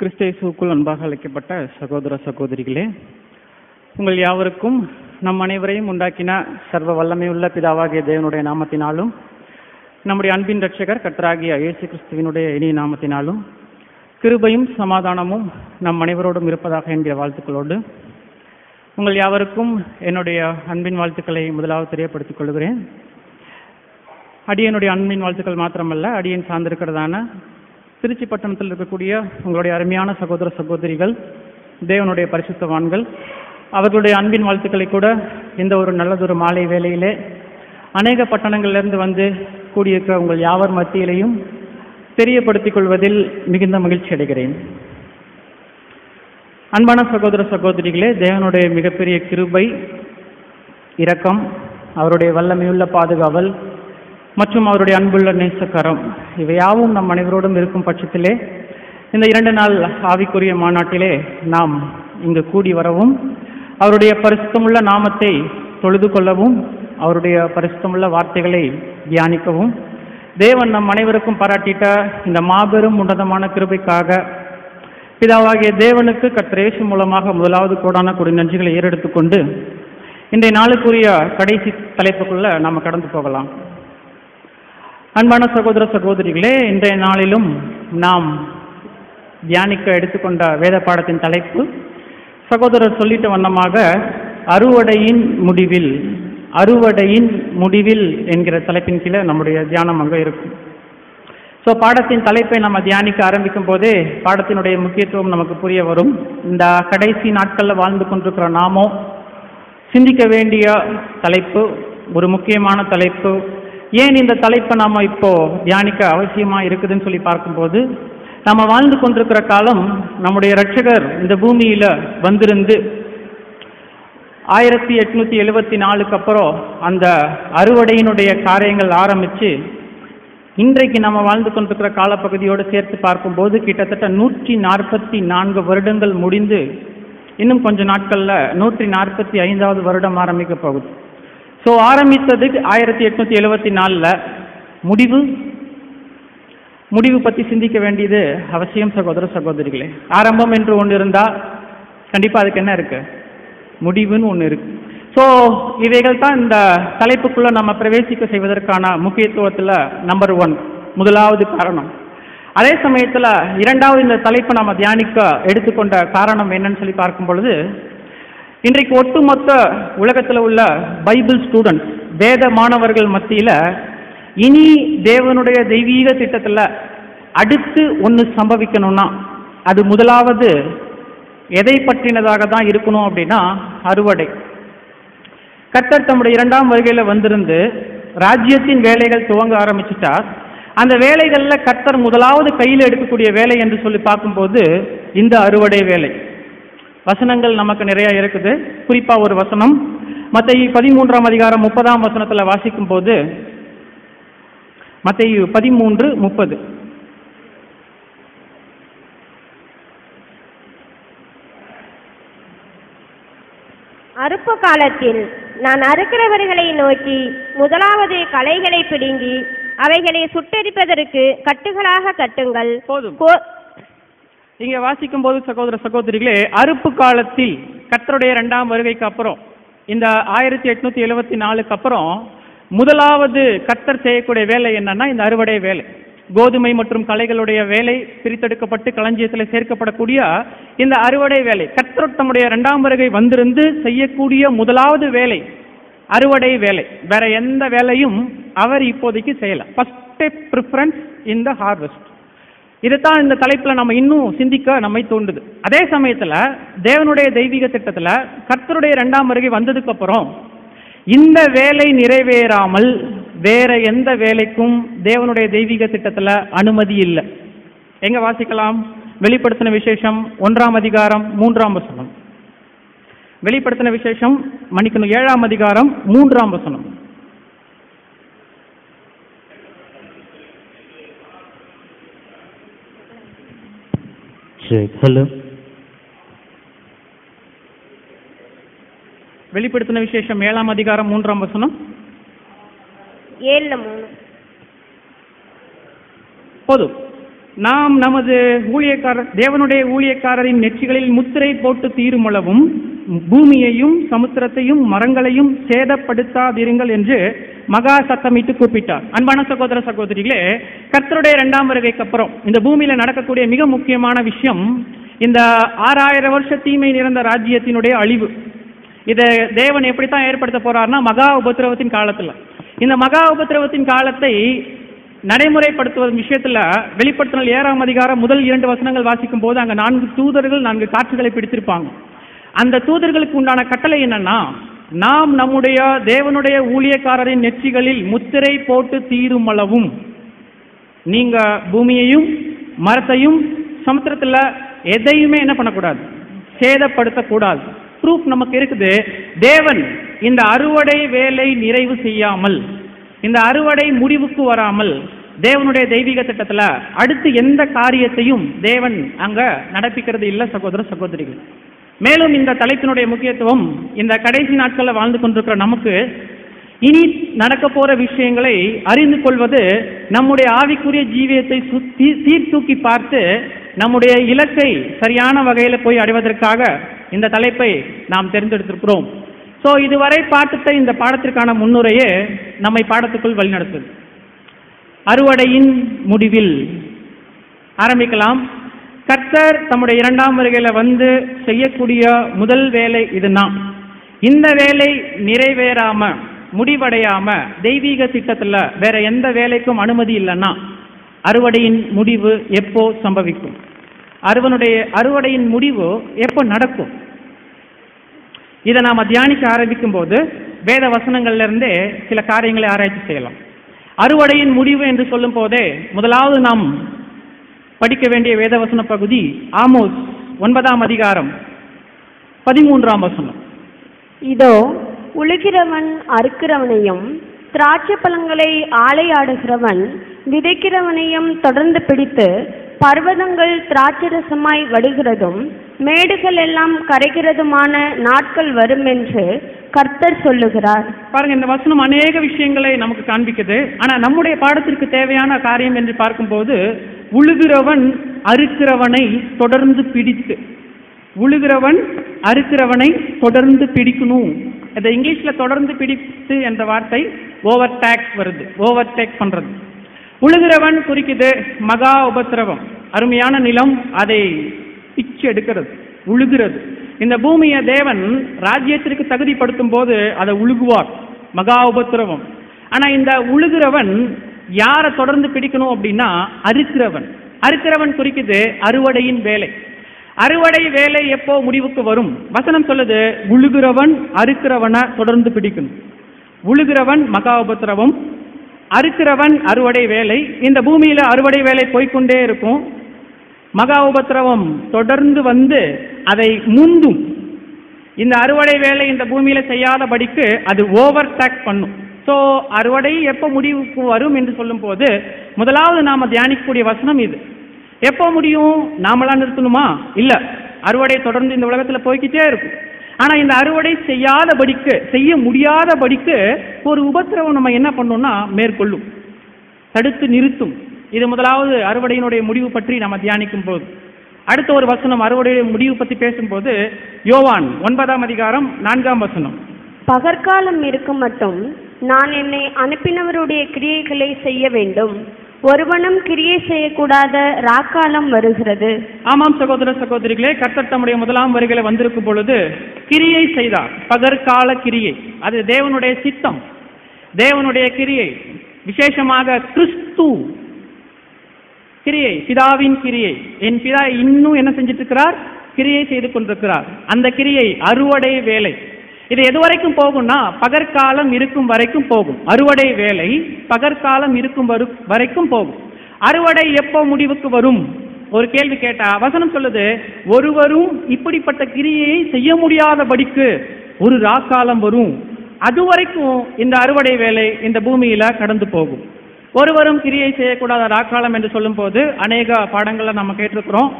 கிறிஸ்தேசுக்குள் அன்பாக அழைக்கப்பட்ட சகோதர சகோதரிகளே உங்கள் யாவருக்கும் நம் அனைவரையும் உண்டாக்கின சர்வ வல்லமையுள்ள பிதாவாகிய தேவனுடைய நாமத்தினாலும் நம்முடைய அன்பின் ரட்சகர் கற்றாகிய இயேசு கிறிஸ்துவினுடைய இனிய நாமத்தினாலும் கிருபையும் சமாதானமும் நம் அனைவரோடும் இருப்பதாக என்கிற வாழ்த்துக்களோடு உங்கள் யாவருக்கும் என்னுடைய அன்பின் வாழ்த்துக்களை முதலாவது தெரியப்படுத்திக் கொள்கிறேன். அடியனுடைய அன்பின் வாழ்த்துக்கள் மாத்திரமல்ல அடியன் சார்ந்திருக்கிறதான திருச்சி பட்டணத்தில் இருக்கக்கூடிய உங்களுடைய அருமையான சகோதர சகோதரிகள் தேவனுடைய பரிசுத்தவான்கள் அவர்களுடைய அன்பின் வாழ்த்துக்களை கூட இந்த ஒரு நல்லதொரு மாலை வேலையிலே அநேக பட்டணங்களிலிருந்து வந்து கூடியிருக்கிற உங்கள் யாவர் மத்தியிலையும் தெரியப்படுத்திக் கொள்வதில் மிகுந்த மகிழ்ச்சி அடைகிறேன். அன்பான சகோதர சகோதரிகளே தேவனுடைய மிகப்பெரிய கிருபை இரக்கம் அவருடைய வல்லமையுள்ள பாதுகாவல் மற்றும் அவருடைய அன்புள்ள நேசக்கரம். இவையாவும் நம் அனைவரோடும் இருக்கும் பட்சத்திலே இந்த இரண்டு நாள் ஆவிக்குரிய மாநாட்டிலே நாம் இங்கு கூடி வரவும் அவருடைய பரிசுத்தமுள்ள நாமத்தை தொழுது கொள்ளவும் அவருடைய பரிசுத்தமுள்ள வார்த்தைகளை தியானிக்கவும் தேவன் நம் அனைவருக்கும் பாராட்டிட்ட இந்த மாபெரும் உன்னதமான கிருபைக்காக பிதாவாகிய தேவனுக்கு கத்திரேசு மூலமாக முதலாவது கோடான கொடி நன்றிகளை ஏறெடுத்துக்கொண்டு இன்றைய நாளுக்குரிய கடைசி தலைப்புக்குள்ள நாம் கடந்து போகலாம். அன்பான சகோதர சகோதரிகளே இன்றைய நாளிலும் நாம் தியானிக்க எடுத்துக்கொண்ட வேத பாடத்தின் தலைப்பு சகோதரர் சொல்லிட்ட வண்ணமாக அறுவடையின் முடிவில் அறுவடையின் முடிவில் என்கிற தலைப்பின் கீழே நம்முடைய தியானம் அங்கே இருக்கும். ஸோ பாடத்தின் தலைப்பை நம்ம தியானிக்க ஆரம்பிக்கும் போதே பாடத்தினுடைய முக்கியத்துவம் நமக்கு புரிய வரும். இந்த கடைசி நாட்களில் வாழ்ந்து கொண்டிருக்கிற நாமோ சிந்திக்க வேண்டிய தலைப்பு ஒரு முக்கியமான தலைப்பு ஏன் இந்த தலைப்பை நாம் இப்போ தியானிக்க அவசியமா இருக்குதுன்னு சொல்லி பார்க்கும்போது நம்ம வாழ்ந்து கொண்டிருக்கிற காலம் நம்முடைய ரட்சகர் இந்த பூமியில வந்திருந்து ஆயிரத்தி எட்நூத்தி எழுபத்தி நாலுக்கு அப்புறம் அந்த அறுவடையினுடைய காரியங்கள் ஆரம்பிச்சு இன்றைக்கு நம்ம வாழ்ந்து கொண்டிருக்கிற காலப்பகுதியோடு சேர்த்து பார்க்கும்போது கிட்டத்தட்ட நூற்றி நாற்பத்தி நான்கு வருடங்கள் முடிந்து இன்னும் கொஞ்ச நாட்களில் நூற்றி நாற்பத்தி ஐந்தாவது வருடம் ஆரம்பிக்க போகுது. ஸோ ஆரம்பித்தது ஆயிரத்தி எட்நூற்றி எழுபத்தி நாலில் முடிவு முடிவு பற்றி சிந்திக்க வேண்டியது அவசியம் சகோதர சகோதரிகளே. ஆரம்பம் என்று ஒன்று இருந்தால் கண்டிப்பாக அதுக்கு என்ன இருக்கு? முடிவுன்னு ஒன்று இருக்கு. ஸோ இவைகள் தான் இந்த தலைப்புக்குள்ளே நம்ம பிரவேசிக்க செய்வதற்கான முக்கியத்துவத்தில் நம்பர் ஒன் முதலாவது காரணம். அதே சமயத்தில் இரண்டாவது இந்த தலைப்பை நம்ம தியானிக்க எடுத்துக்கொண்ட காரணம் என்னன்னு சொல்லி பார்க்கும் பொழுது இன்றைக்கு ஒட்டுமொத்த உலகத்தில் உள்ள பைபிள் ஸ்டூடெண்ட்ஸ் வேத மாணவர்கள் மத்தியில் இனி தேவனுடைய தெய்வீக திட்டத்தில் அடுத்து ஒன்று சம்பவிக்கணும்னா அது முதலாவது எதை பற்றினதாக தான் இருக்கணும் அப்படின்னா அறுவடை. கத்தர் தம்முடைய இரண்டாம் வருகையில் வந்திருந்து ராஜ்யத்தின் வேலைகள் துவங்க ஆரம்பிச்சிட்டார். அந்த வேலைகளில் கத்தர் முதலாவது கையில் எடுக்கக்கூடிய வேலை என்று சொல்லி பார்க்கும்போது இந்த அறுவடை வேலை. வசனங்கள் நமக்கு நிறைய இருக்குது. குறிப்பா ஒரு வசனம். மற்ற பதிமூன்றாம் அதிகாரம் முப்பதாம் வசனத்தில் வாசிக்கும் போது மற்ற பதிமூன்று முப்பது. அறுப்பு காலத்தில் நான் அறுக்கிறவர்களை நோக்கி முதலாவது களைகளை பிடுங்கி அவைகளை சுட்டெரிப்பதற்கு கட்டுகளாக கட்டுங்கள். போதும். இங்க வாசிக்கும் போது சகோதர சகோதரிகளே அறுப்பு காலத்தில் கத்தருடைய இரண்டாம் வருகைக்கு அப்புறம் இந்த ஆயிரத்தி எட்நூத்தி எழுபத்தி நாலுக்கு அப்புறம் முதலாவது கத்தர் செய்யக்கூடிய வேலை என்னன்னா இந்த அறுவடை வேலை. கோதுமை மற்றும் களைகளுடைய வேலை பிரித்தெடுக்கப்பட்டு களஞ்சியத்தில் சேர்க்கப்படக்கூடிய இந்த அறுவடை வேலை. கத்தர் தம்முடைய இரண்டாம் வருகை வந்திருந்து செய்யக்கூடிய முதலாவது வேலை அறுவடை வேலை. வேற எந்த வேலையும் அவர் இப்போதைக்கு செய்யல. First preference in the harvest இதைத்தான் இந்த தலைப்புல நம்ம இன்னும் சிந்திக்க நம்மை தோண்டுது. அதே சமயத்துல தேவனுடைய தெய்வீக திட்டத்துல கர்த்தருடைய இரண்டாம் வருகை வந்ததுக்கு அப்புறம் இந்த வேலை நிறைவேறாமல் வேற எந்த வேலைக்கும் தேவனுடைய தெய்வீக திட்டத்துல அனுமதி இல்லை. எங்க வாசிக்கலாம்? வெளிப்படுத்தின விசேஷம் ஒன்றாம் அதிகாரம் மூன்றாம் வசனம். வெளிப்படுத்தின விசேஷம் மன்னிக்கணும் ஏழாம் அதிகாரம் மூன்றாம் வசனம். Hello. வெளிப்படுத்தின விசேஷம் ஏழாம் அதிகாரம் மூன்றாம் வசனம் ஏழுல மூணு போதும் நாம் நமது ஊழியக்காரர் தேவனுடைய ஊழியக்காரரின் நெற்றிகளில் முத்திரை போட்டு தீருமளவும் பூமியையும் சமுத்திரத்தையும் மரங்களையும் சேதப்படுத்தாதிருங்கள் என்று மகா சத்தமிட்டு கூப்பிட்டார். அன்பான சகோதர சகோதரிகளே கர்த்தருடைய இரண்டாம் வருகைக்கு அப்புறம் இந்த பூமியில நடக்கக்கூடிய மிக முக்கியமான விஷயம் இந்த ஆறாயிரம் வருஷ தீமை நிறைந்த ராஜ்யத்தினுடைய அழிவு. இதை தேவன் எப்படித்தான் ஏற்படுத்த போறார்னா மகா உபத்திரவத்தின் காலத்துல. இந்த மகா உபத்திரவத்தின் காலத்தை நடைமுறைப்படுத்துவதன் விஷயத்துல வெளிப்படுத்தினால் ஏழாம் அதிகாரம் முதல் இரண்டு வசனங்கள் வாசிக்கும் போது அங்க நான்கு தூதர்கள் நான்கு காற்றுகளை பிடித்திருப்பாங்க. அந்த தூதர்களுக்கு உண்டான கட்டளை என்னன்னா நாம் நம்முடைய தேவனுடைய ஊழியக்காரரின் நெற்றிகளில் முத்திரை போட்டு தீரும் அளவும் நீங்க பூமியையும் மரத்தையும் சமுத்திரத்துல எதையுமே என்ன பண்ணக்கூடாது? சேதப்படுத்தக்கூடாது. ப்ரூஃப் நமக்கு இருக்குது. தேவன் இந்த அறுவடை வேலை நிறைவு செய்யாமல் இந்த அறுவடை முடிவுக்கு வராமல் தேவனுடைய தெய்வீக திட்டத்துல அடுத்து எந்த காரியத்தையும் தேவன் அங்க நடப்பிக்கிறது இல்லை சகோதர சகோதரிகள். மேலும் இந்த தலைப்பினுடைய முக்கியத்துவம் இந்த கடைசி நாட்களில் வாழ்ந்து கொண்டிருக்கிற நமக்கு இனி நடக்க போற விஷயங்களை அறிந்து கொள்வது நம்முடைய ஆவிக்குரிய ஜீவியத்தை சுத்தி சீர்தூக்கி பார்த்து நம்முடைய இலக்கை சரியான வகையில் போய் அடைவதற்காக இந்த தலைப்பை நாம் தேர்ந்தெடுத்திருக்கிறோம். ஸோ இதுவரை பார்த்துட்ட இந்த பாடத்திற்கான முன்னுரையே நம்மை பாடத்துக்குள் வழிநடத்துது. அறுவடையின் முடிவில் ஆரம்பிக்கலாம். கர்த்தர் தம்முடைய இரண்டாம் வருகையில வந்து செய்யக்கூடிய முதல் வேலை இதுதான். இந்த வேலை நிறைவேறாம முடிவடையாம தெய்வீக திட்டத்துல வேற எந்த வேலைக்கும் அனுமதி இல்லைன்னா அறுவடையின் முடிவு எப்போ சம்பவிக்கும்? அறுவனுடைய அறுவடையின் முடிவு எப்போ நடக்கும்? இதை நாம் தியானிக்க ஆரம்பிக்கும் போது வேத வசனங்கள்ல இருந்தே சில காரியங்களை ஆராய்ச்சி செய்யலாம். அறுவடையின் முடிவு என்று சொல்லும் போதே முதலாவது நாம் படிக்க வேண்டிய வேதவசன பகுதி ஆமோஸ் ஒன்பதாம் அதிகாரம் பதிமூன்றாம் வசனம். இதோ உழுகிறவன் அறுக்கிறவனையும் திராட்சை பழங்களை ஆலையாடுகிறவன் விதைக்கிறவனையும் தொடர்ந்து பிடித்து பர்வதங்கள் திராட்சரசமாய் வடுகிறதும் மேடுகள் எல்லாம் கரைகிறதுமான நாட்கள் வரும் என்று கர்த்தர் சொல்லுகிறார். பாருங்க இந்த வசனம் அநேக விஷயங்களை நமக்கு காண்பிக்குது. ஆனா நம்முடைய பாடத்திற்கு தேவையான காரியம் என்று பார்க்கும்போது உழுகிறவன் அறுக்கிறவனை தொடர்ந்து பிடித்து. உழுகிறவன் அறுக்கிறவனை தொடர்ந்து பிடிக்கணும். இந்த இங்கிலீஷ்ல தொடர்ந்து பிடித்து என்ற வார்த்தை ஓவர் டேக்ஸ் வருது. ஓவர் டேக் பண்றது. உழுகிறவன் குறிக்குது மகா உபத்திரவம். அருமையான நிலம் அதை பிச்சு எடுக்கிறது. உழுகிறது. இந்த பூமியை தேவன் ராஜ்யத்திற்கு தகுதிப்படுத்தும் போது அதை உழுகுவார். மகா உபத்திரவம். ஆனா இந்த உழுகிறவன் யாரை தொடர்ந்து பிடிக்கணும் அப்படின்னா அறுக்கிறவன். அறுக்கிறவன் குறிக்குது அறுவடையின் வேலை. அறுவடை வேலை எப்போ முடிவுக்கு வரும்? வசனம் சொல்லுது உழுகிறவன் அறுக்கிறவனை தொடர்ந்து பிடிக்கணும். உழுகிறவன் மகா உபத்திரவம். அறுக்கிறவன் அறுவடை வேலை. இந்த பூமியில அறுவடை வேலை போய்க்கொண்டே இருக்கும். மகா உபத்திரவம் தொடர்ந்து வந்து அதை முந்தும். இந்த அறுவடை வேலை இந்த பூமியில செய்யாதபடிக்கு அது ஓவர் டேக் பண்ணும். ஸோ அறுவடை எப்போ முடிவுக்கு வரும் என்று சொல்லும் போது முதலாவது நாம தியானிக்கக்கூடிய வசனம் இது. எப்போ முடியும்? நாமளா நிறுத்தணுமா? இல்ல. அறுவடை தொடர்ந்து இந்த உலகத்துல போய்க்கிட்டே இருக்கும் ஆனா இந்த அறுவடை செய்யாதபடிக்கு செய்ய முடியாதபடிக்கு ஒரு உபத்திரவம் நம்ம என்ன பண்ணோம்னா மேற்கொள்ளும். தடுத்து நிறுத்தும். இது முதலாவது அறுவடையினுடைய முடிவு பற்றி நம்ம தியானிக்கும் போது. அடுத்த ஒரு வசனம் அறுவடையுடைய முடிவு பற்றி பேசும்போது யோவான் ஒன்பதாம் அதிகாரம் நான்காம் வசனம். பகற்காலம் இருக்கும் மட்டும் நான் என்னை அனுப்பினவருடைய கிரியைகளை செய்ய வேண்டும். ஒருவனும் கிரியை செய்யக்கூடாத ராக்காலம் வருகிறது. ஆமாம் சகோதர சகோதரிகளே கர்த்தர் தம்முடைய முதலாம் வருகையில வந்திருக்கும் பொழுது கிரியை செய்தார். பகற்கால கிரியை. அது தேவனுடைய சித்தம். தேவனுடைய கிரியை. விசேஷமாக கிறிஸ்து கிரியை பிதாவின் கிரியை. என் பிதா இன்னும் என்ன செஞ்சிட்டு இருக்கிறார் கிரியை செய்து கொண்டிருக்கிறார். அந்த கிரியை அறுவடை வேலை. இது எது வரைக்கும் போகும்னா பகற்காலம் இருக்கும் வரைக்கும் போகும். அறுவடை வேலை பகற்காலம் இருக்கும் வரைக்கும் போகும். அறுவடை எப்போ முடிவுக்கு வரும்? ஒரு கேள்வி கேட்டா வசனம் சொல்லுது ஒருவரும் இப்படிப்பட்ட கிரியையை செய்ய முடியாதபடிக்கு ஒரு ராக்காலம் வரும். அது வரைக்கும் இந்த அறுவடை வேலை இந்த பூமியில கடந்து போகும். ஒருவரும் கிரியை செய்யக்கூடாத ராக்காலம் என்று சொல்லும்போது அநேக பாடங்களை நம்ம கேட்டிருக்கிறோம்.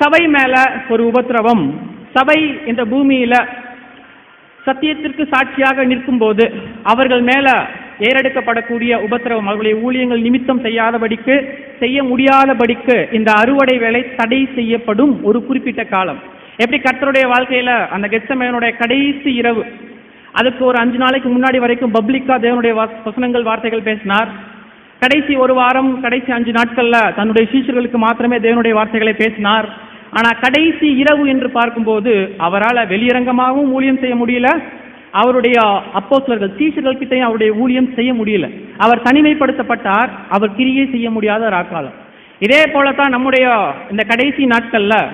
சபை மேல ஒரு உபத்திரவம். சபை இந்த பூமியில சத்தியத்திற்கு சாட்சியாக நிற்கும்போது அவர்கள் மேல ஏறெடுக்கப்படக்கூடிய உபத்திரவம் அவர்களுடைய ஊழியங்கள் நிமித்தம் செய்யாதபடிக்கு செய்ய முடியாதபடிக்கு இந்த அறுவடை வேலை தடை செய்யப்படும் ஒரு குறிப்பிட்ட காலம். எப்படி கர்த்தருடைய வாழ்க்கையில அந்த கெச்சமேனுடைய கடைசி இரவு அதுக்கு ஒரு அஞ்சு நாளைக்கு முன்னாடி வரைக்கும் பப்ளிக்கா தேவனுடைய வசனங்கள் வார்த்தைகள் பேசினார். கடைசி ஒரு வாரம் கடைசி அஞ்சு நாட்கள்ல தன்னுடைய சீஷர்களுக்கு மாத்திரமே தேவனுடைய வார்த்தைகளை பேசினார். ஆனா கடைசி இரவு என்று பார்க்கும்போது அவரால் வெளியரங்கமாகவும் ஊழியம் செய்ய முடியல. அவருடைய அப்போஸ்தலர்கள் சீஷர்கள் கிட்டையும் அவருடைய ஊழியம் செய்ய முடியல. அவர் தனிமைப்படுத்தப்பட்டார். அவர் கிரியை செய்ய முடியாத ராக்காலம். இதே போலத்தான் நம்முடைய இந்த கடைசி நாட்கள்ல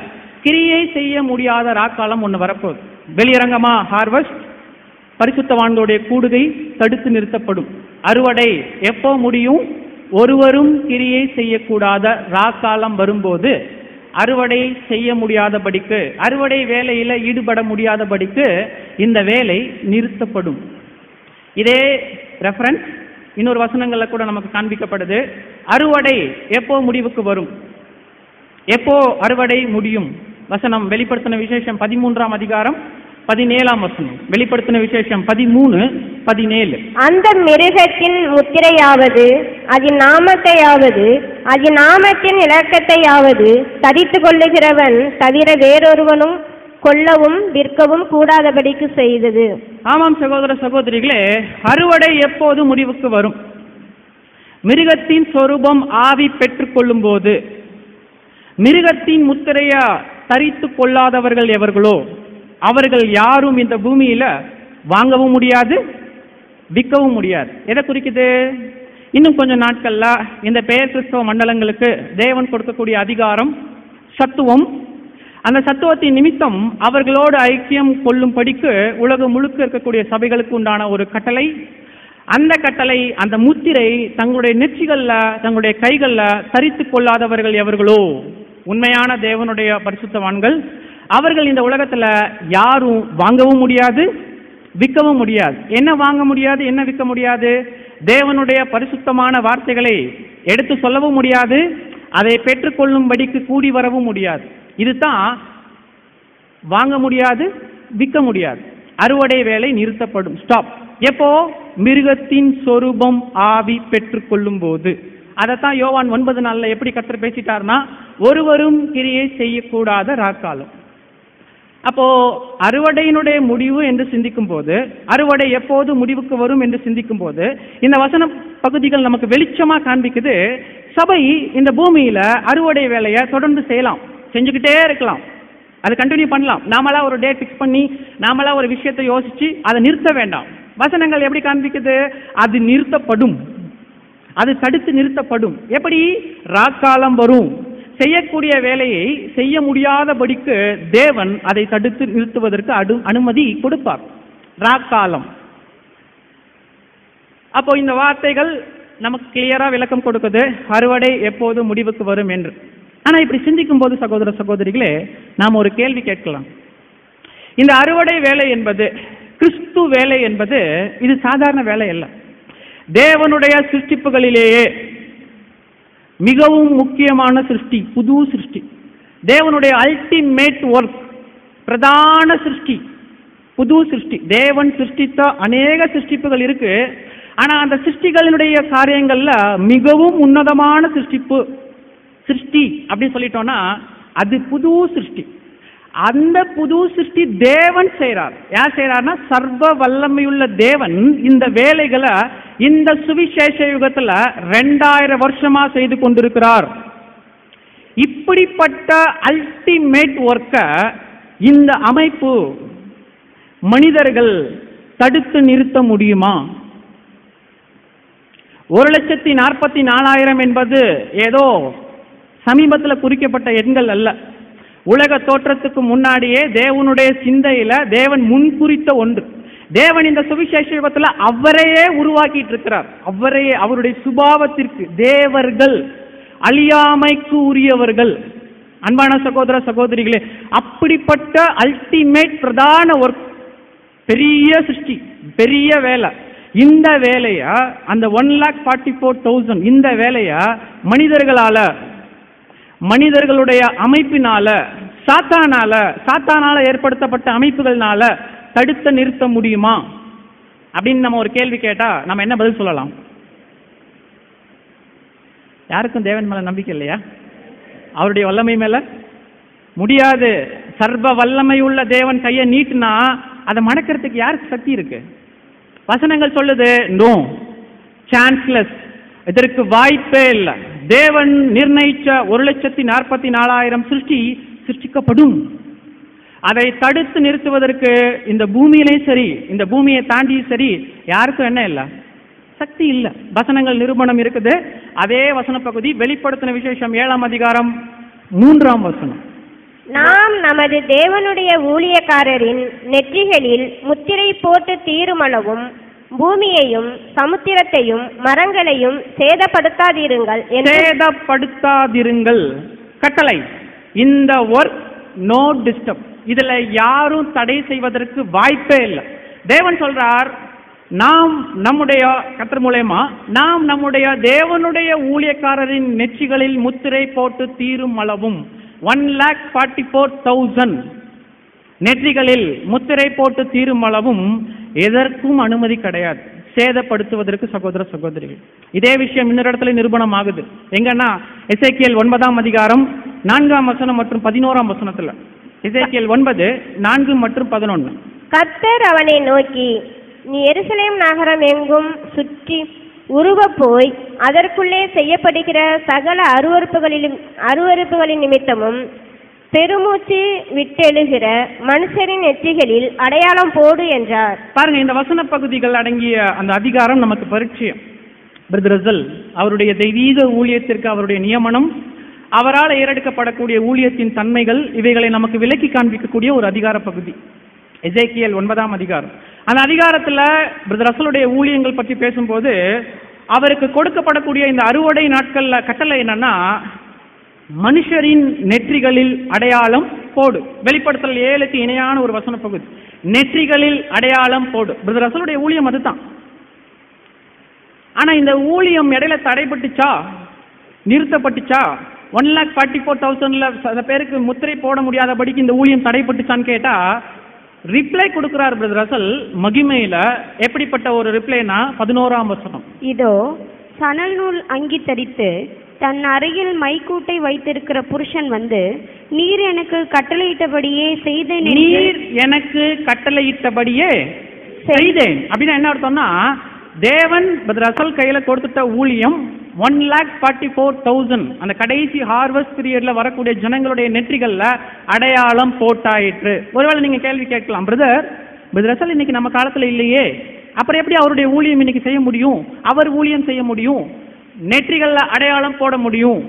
கிரியை செய்ய முடியாத ராக்காலம் ஒன்று வரப்போகுது. வெளியரங்கமா ஹார்வெஸ்ட்? பரிசுத்தவான்களுடைய கூடுகை தடுத்து நிறுத்தப்படும். அறுவடை எப்போ முடியும்? ஒருவரும் கிரியை செய்யக்கூடாத ராக்காலம் வரும்போது அறுவடை செய்ய முடியாதபடிக்கு அறுவடை வேலையில ஈடுபட முடியாதபடிக்கு இந்த வேலை நிறுத்தப்படும். இதே ரெஃபரன்ஸ் இன்னொரு வசனங்களில் கூட நமக்கு காண்பிக்கப்படுது. அறுவடை எப்போ முடிவுக்கு வரும்? எப்போ அறுவடை முடியும்? வசனம் வெளிப்படுத்தின விசேஷம் பதிமூன்றாம் அதிகாரம் பதினேழாம் வசனம். வெளிப்படுத்தின விசேஷம் பதிமூணு பதினேழு. அந்த மிருகத்தின் முத்திரையாவது அதன் நாமத்தையாவது அதன் நாமத்தின் இலக்கத்தையாவது தரித்து கொள்ளுகிறவன் தவிர வேறொருவனும் கொல்லவும் விற்கவும் கூடாதபடிக்கு செய்தது. ஆமாம் சகோதர சகோதரிகளே அறுவடை எப்போது முடிவுக்கு வரும்? மிருகத்தின் சொரூபம் ஆவி பெற்றுக்கொள்ளும் போது மிருகத்தின் முத்திரையா தரித்து கொள்ளாதவர்கள் எவர்களோ? அவர்கள் யாரும் இந்த பூமியில வாங்கவும் முடியாது விற்கவும் முடியாது. எதை குறிக்குது? இன்னும் கொஞ்சம் நாட்கள்ல இந்த பெயர் கிறிஸ்தவ மண்டலங்களுக்கு தேவன் கொடுக்கக்கூடிய அதிகாரம் சத்துவம். அந்த சத்துவத்தின் நிமித்தம் அவர்களோடு ஐக்கியம் கொள்ளும் படிக்கு உலகம் முழுக்க இருக்கக்கூடிய சபைகளுக்கு உண்டான ஒரு கட்டளை. அந்த கட்டளை அந்த முத்திரை தங்களுடைய நெற்றிகள்ல தங்களுடைய கைகள்ல தரித்து கொள்ளாதவர்கள் எவர்களோ? உண்மையான தேவனுடைய பரிசுத்தவான்கள் அவர்கள் இந்த உலகத்துல யாரும் வாங்கவும் முடியாது விற்கவும் முடியாது. என்ன வாங்க முடியாது என்ன விற்க முடியாது? தேவனுடைய பரிசுத்தமான வார்த்தைகளை எடுத்து சொல்லவும் முடியாது அதை பெற்றுக்கொள்ளும்படிக்கு கூடி வரவும் முடியாது. இதுதான் வாங்க முடியாது விற்க முடியாது. அறுவடை வேலை நிறுத்தப்படும். ஸ்டாப் எப்போ? மிருகத்தின் சொரூபம் ஆவி பெற்றுக்கொள்ளும் போது அதைத்தான் யோவான் ஒன்பது நாளில் எப்படி கற்று பேசிட்டார்னா ஒருவரும் கிரியை செய்யக்கூடாத ராக்காலம். அப்போ அறுவடையினுடைய முடிவு என்று சிந்திக்கும் போது அறுவடை எப்போது முடிவுக்கு வரும் என்று சிந்திக்கும் போது இந்த வசன பகுதிகள் நமக்கு வெளிச்சமா காண்பிக்குது சபை இந்த பூமியில அறுவடை வேலையை தொடர்ந்து செய்யலாம் செஞ்சுக்கிட்டே இருக்கலாம். அதை கண்டினியூ பண்ணலாம். நாமளா ஒரு டேட் ஃபிக்ஸ் பண்ணி நாமளா ஒரு விஷயத்தை யோசிச்சு அதை நிறுத்த வேண்டாம். வசனங்கள் எப்படி காண்பிக்குது? அது நிறுத்தப்படும். அது தடுத்து நிறுத்தப்படும். எப்படி? ராக்காலம் வரும். செய்யக்கூடிய வேலையை செய்ய முடியாதபடிக்கு தேவன் அதை தடுத்து நிறுத்துவதற்கு அடு அனுமதி கொடுப்பார். ராக்காலம். அப்போ இந்த வார்த்தைகள் நமக்கு கிளியரா விளக்கம் கொடுக்குது. அறுவடை எப்போது முடிவுக்கு வரும் என்று. ஆனா இப்படி சிந்திக்கும் போது சகோதர சகோதரிகளே நாம் ஒரு கேள்வி கேட்கலாம். இந்த அறுவடை வேலை என்பது கிறிஸ்து வேலை என்பது இது சாதாரண வேலை அல்ல. தேவனுடைய சிருஷ்டிப்புகளிலேயே மிகவும் முக்கியமான சிருஷ்டி புது சிருஷ்டி. தேவனுடைய அல்டிமேட் ஒர்க் பிரதான சிருஷ்டி புது சிருஷ்டி. தேவன் சிருஷ்டித்த அநேக சிருஷ்டிப்புகள் இருக்கு. ஆனா அந்த சிருஷ்டிகளினுடைய காரியங்கள்ல மிகவும் உன்னதமான சிருஷ்டிப்பு சிருஷ்டி அப்படின்னு சொல்லிட்டோம்னா அது புது சிருஷ்டி. அந்த புது சிருஷ்டி தேவன் செய்கிறார் யார் செய்கிறார்னா சர்வ வல்லமையுள்ள தேவன். இந்த வேலைகளை இந்த சுவிசேஷ யுகத்தில் ரெண்டாயிரம் வருஷமா செய்து கொண்டிருக்கிறார். இப்படிப்பட்ட அல்டிமேட் ஒர்க்கை இந்த அமைப்பு மனிதர்கள் தடுத்து நிறுத்த முடியுமா? ஒரு லட்சத்தி நாற்பத்தி நாலாயிரம் என்பது ஏதோ சமீபத்தில் குறிக்கப்பட்ட எண்கள் அல்ல. உலக தோற்றத்துக்கு முன்னாடியே தேவனுடைய சிந்தையில தேவன் முன்குறித்த ஒன்று. தேவன் இந்த சுவிசேஷ யுகத்துல அவரையே உருவாக்கிட்டு இருக்கிறார். அவரையே அவருடைய சுபாவத்திற்கு தேவர்கள் அழியாமைக்கு உரியவர்கள். அன்பான சகோதர சகோதரிகளே அப்படிப்பட்ட அல்டிமேட் பிரதான ஒர்க் பெரிய சிருஷ்டி பெரிய வேலை. இந்த வேலைய அந்த one lakh forty four thousand இந்த வேலைய மனிதர்களால மனிதர்களுடைய அமைப்பினால சாத்தானால சாத்தானால ஏற்படுத்தப்பட்ட அமைப்புகள்னால தடுத்து நிறுத்த முடியுமா? அப்படின்னு நம்ம ஒரு கேள்வி கேட்டா நம்ம என்ன பதில் சொல்லலாம்? யாருக்கும் தேவன் மேல நம்பிக்கை இல்லையா? அவருடைய வல்லமை மேல? முடியாது. சர்வ வல்லமை உள்ள தேவன் கையை நீட்டினா அதை மணக்கிறதுக்கு யாருக்கு சக்தி இருக்கு? வசனங்கள் சொல்லுது நோ சான்ஸ்லெஸ் இதற்கு வாய்ப்பே இல்லை. தேவன் நிர்ணயிச்ச ஒரு லட்சத்தி நாற்பத்தி நாலாயிரம் சிருஷ்டி சிருஷ்டிக்கப்படும். அதை தடுத்து நிறுத்துவதற்கு இந்த பூமியிலையும் சரி இந்த பூமியை தாண்டியும் சரி யாருக்கும் என்ன இல்லை. சக்தி இல்லை. வசனங்கள் நிரூபணம் இருக்குது. அதே வசன பகுதி வெளிப்படுத்தின விசேஷம் ஏழாம் அதிகாரம் மூன்றாம் வசனம். நாம் நமது தேவனுடைய ஊழியக்காரரின் நெற்றிகளில் முத்திரை போட்டு தீருமளவும் பூமியையும் சமுத்திரத்தையும் மரங்களையும் சேதப்படுத்தாதிருங்கள் சேதப்படுத்தாதிருங்கள். கட்டளை. இந்த ஒர்க் நோ டிஸ்டர்ப் இதுல யாரும் தடை செய்வதற்கு வாய்ப்பே இல்லை. தேவன் சொல்றார் நாம் நம்முடைய கத்தர் மூலயமா நாம் நம்முடைய தேவனுடைய ஊழியக்காரரின் நெற்றிகளில் முத்திரை போட்டு தீரும் அளவும். One lakh forty four thousand நெற்றிகளில் முத்திரை போட்டு தீரும் அளவும் எதற்கும் அனுமதி கிடையாது. சேதப்படுத்துவதற்கு சகோதர சகோதரிகள். இதே விஷயம் இன்னொரு இடத்துல நிரூபணம் ஆகுது. எங்கன்னா இசைக்கியல் ஒன்பதாம் அதிகாரம் நான்காம் வசனம் மற்றும் பதினோராம் வசனத்துல. இசைக்கியல் ஒன்பது நான்கு மற்றும் பதினொன்று கர்த்தர் அவனை நோக்கி நீ எருசலேம் நகரம் எங்கும் சுற்றி உருவ போய் அதற்குள்ளே செய்யப்படுகிற சகல அருவறுப்புகளிலும் அருவருப்புகளின் நிமித்தமும் பெருமூச்சு விட்டெழுகிற மனுஷரின் நெற்றிகளில் அடையாளம் போடு என்றார். பாருங்க இந்த வசன பகுதிகள் அடங்கிய அந்த அதிகாரம் நமக்கு பரிச்சயம். பிரதரசல் அவருடைய தெய்வீக ஊழியத்திற்கு அவருடைய நியமனம் அவரால் ஏறெடுக்கப்படக்கூடிய ஊழியத்தின் தன்மைகள் இவைகளை நமக்கு விலக்கி காண்பிக்கக்கூடிய ஒரு அதிகார பகுதி. எஜேக்கியல் ஒன்பதாம் அதிகாரம். அந்த அதிகாரத்தில் பிரதர்சலுடைய ஊழியங்கள் பற்றி பேசும்போது அவருக்கு கொடுக்கப்படக்கூடிய இந்த அறுவடை நாட்களில் கட்டளை என்னன்னா மனுஷரின் நெற்றிகளில் அடையாளம் போடு. வெளிப்படுத்தல் ஏழுக்கு இணையான ஒரு வசன பகுதி. நெற்றிகளில் அடையாளம் போடு. பிரதர் ரசலுடைய ஊழியம் அதுதான். ஆனா இந்த ஊழியம் இடையில தடைப்பட்டுச்சா நிறுத்தப்பட்டுச்சா? ஒன் லேக் ஃபார்ட்டி ஃபோர் தௌசண்ட்ல சில பேருக்கு முத்திரை போட முடியாதபடிக்கு இந்த ஊழியம் தடைப்பட்டுச்சான்னு கேட்டா ரிப்ளை கொடுக்கிறார் பிரதர் ரசல் மகிமையில எப்படிப்பட்ட ஒரு ரிப்ளைனா பதினோராம் வசனம். இதோ சணல் நூல் அங்கி தரித்து தன் அருகில் மைக்கூட்டை வைத்திருக்கிற புருஷன் வந்து நீர் எனக்கு கட்டளையிட்டபடியே செய்தேன் நீர் எனக்கு கட்டளையிட்டபடியே செய்தேன். அப்படின்னா என்ன அர்த்தம்னா தேவன் ரசல் கையில கொடுத்துட்ட ஊழியம் one lakh forty four thousand அந்த கடைசி ஹார்வெஸ்ட் பீரியட்ல வரக்கூடிய ஜனங்களுடைய நெற்றிகள்ல அடையாளம் போட்டாயிற்று. ஒருவேளை நீங்க கேள்வி கேட்கலாம் பிரதர் பிரதர் இன்னைக்கு நம்ம காலத்துல இல்லையே. அப்புறம் எப்படி அவருடைய ஊழியம் இன்னைக்கு செய்ய முடியும்? அவர் ஊழியம் செய்ய முடியும்? நெற்றிகளில் அடையாளம் போட முடியும்.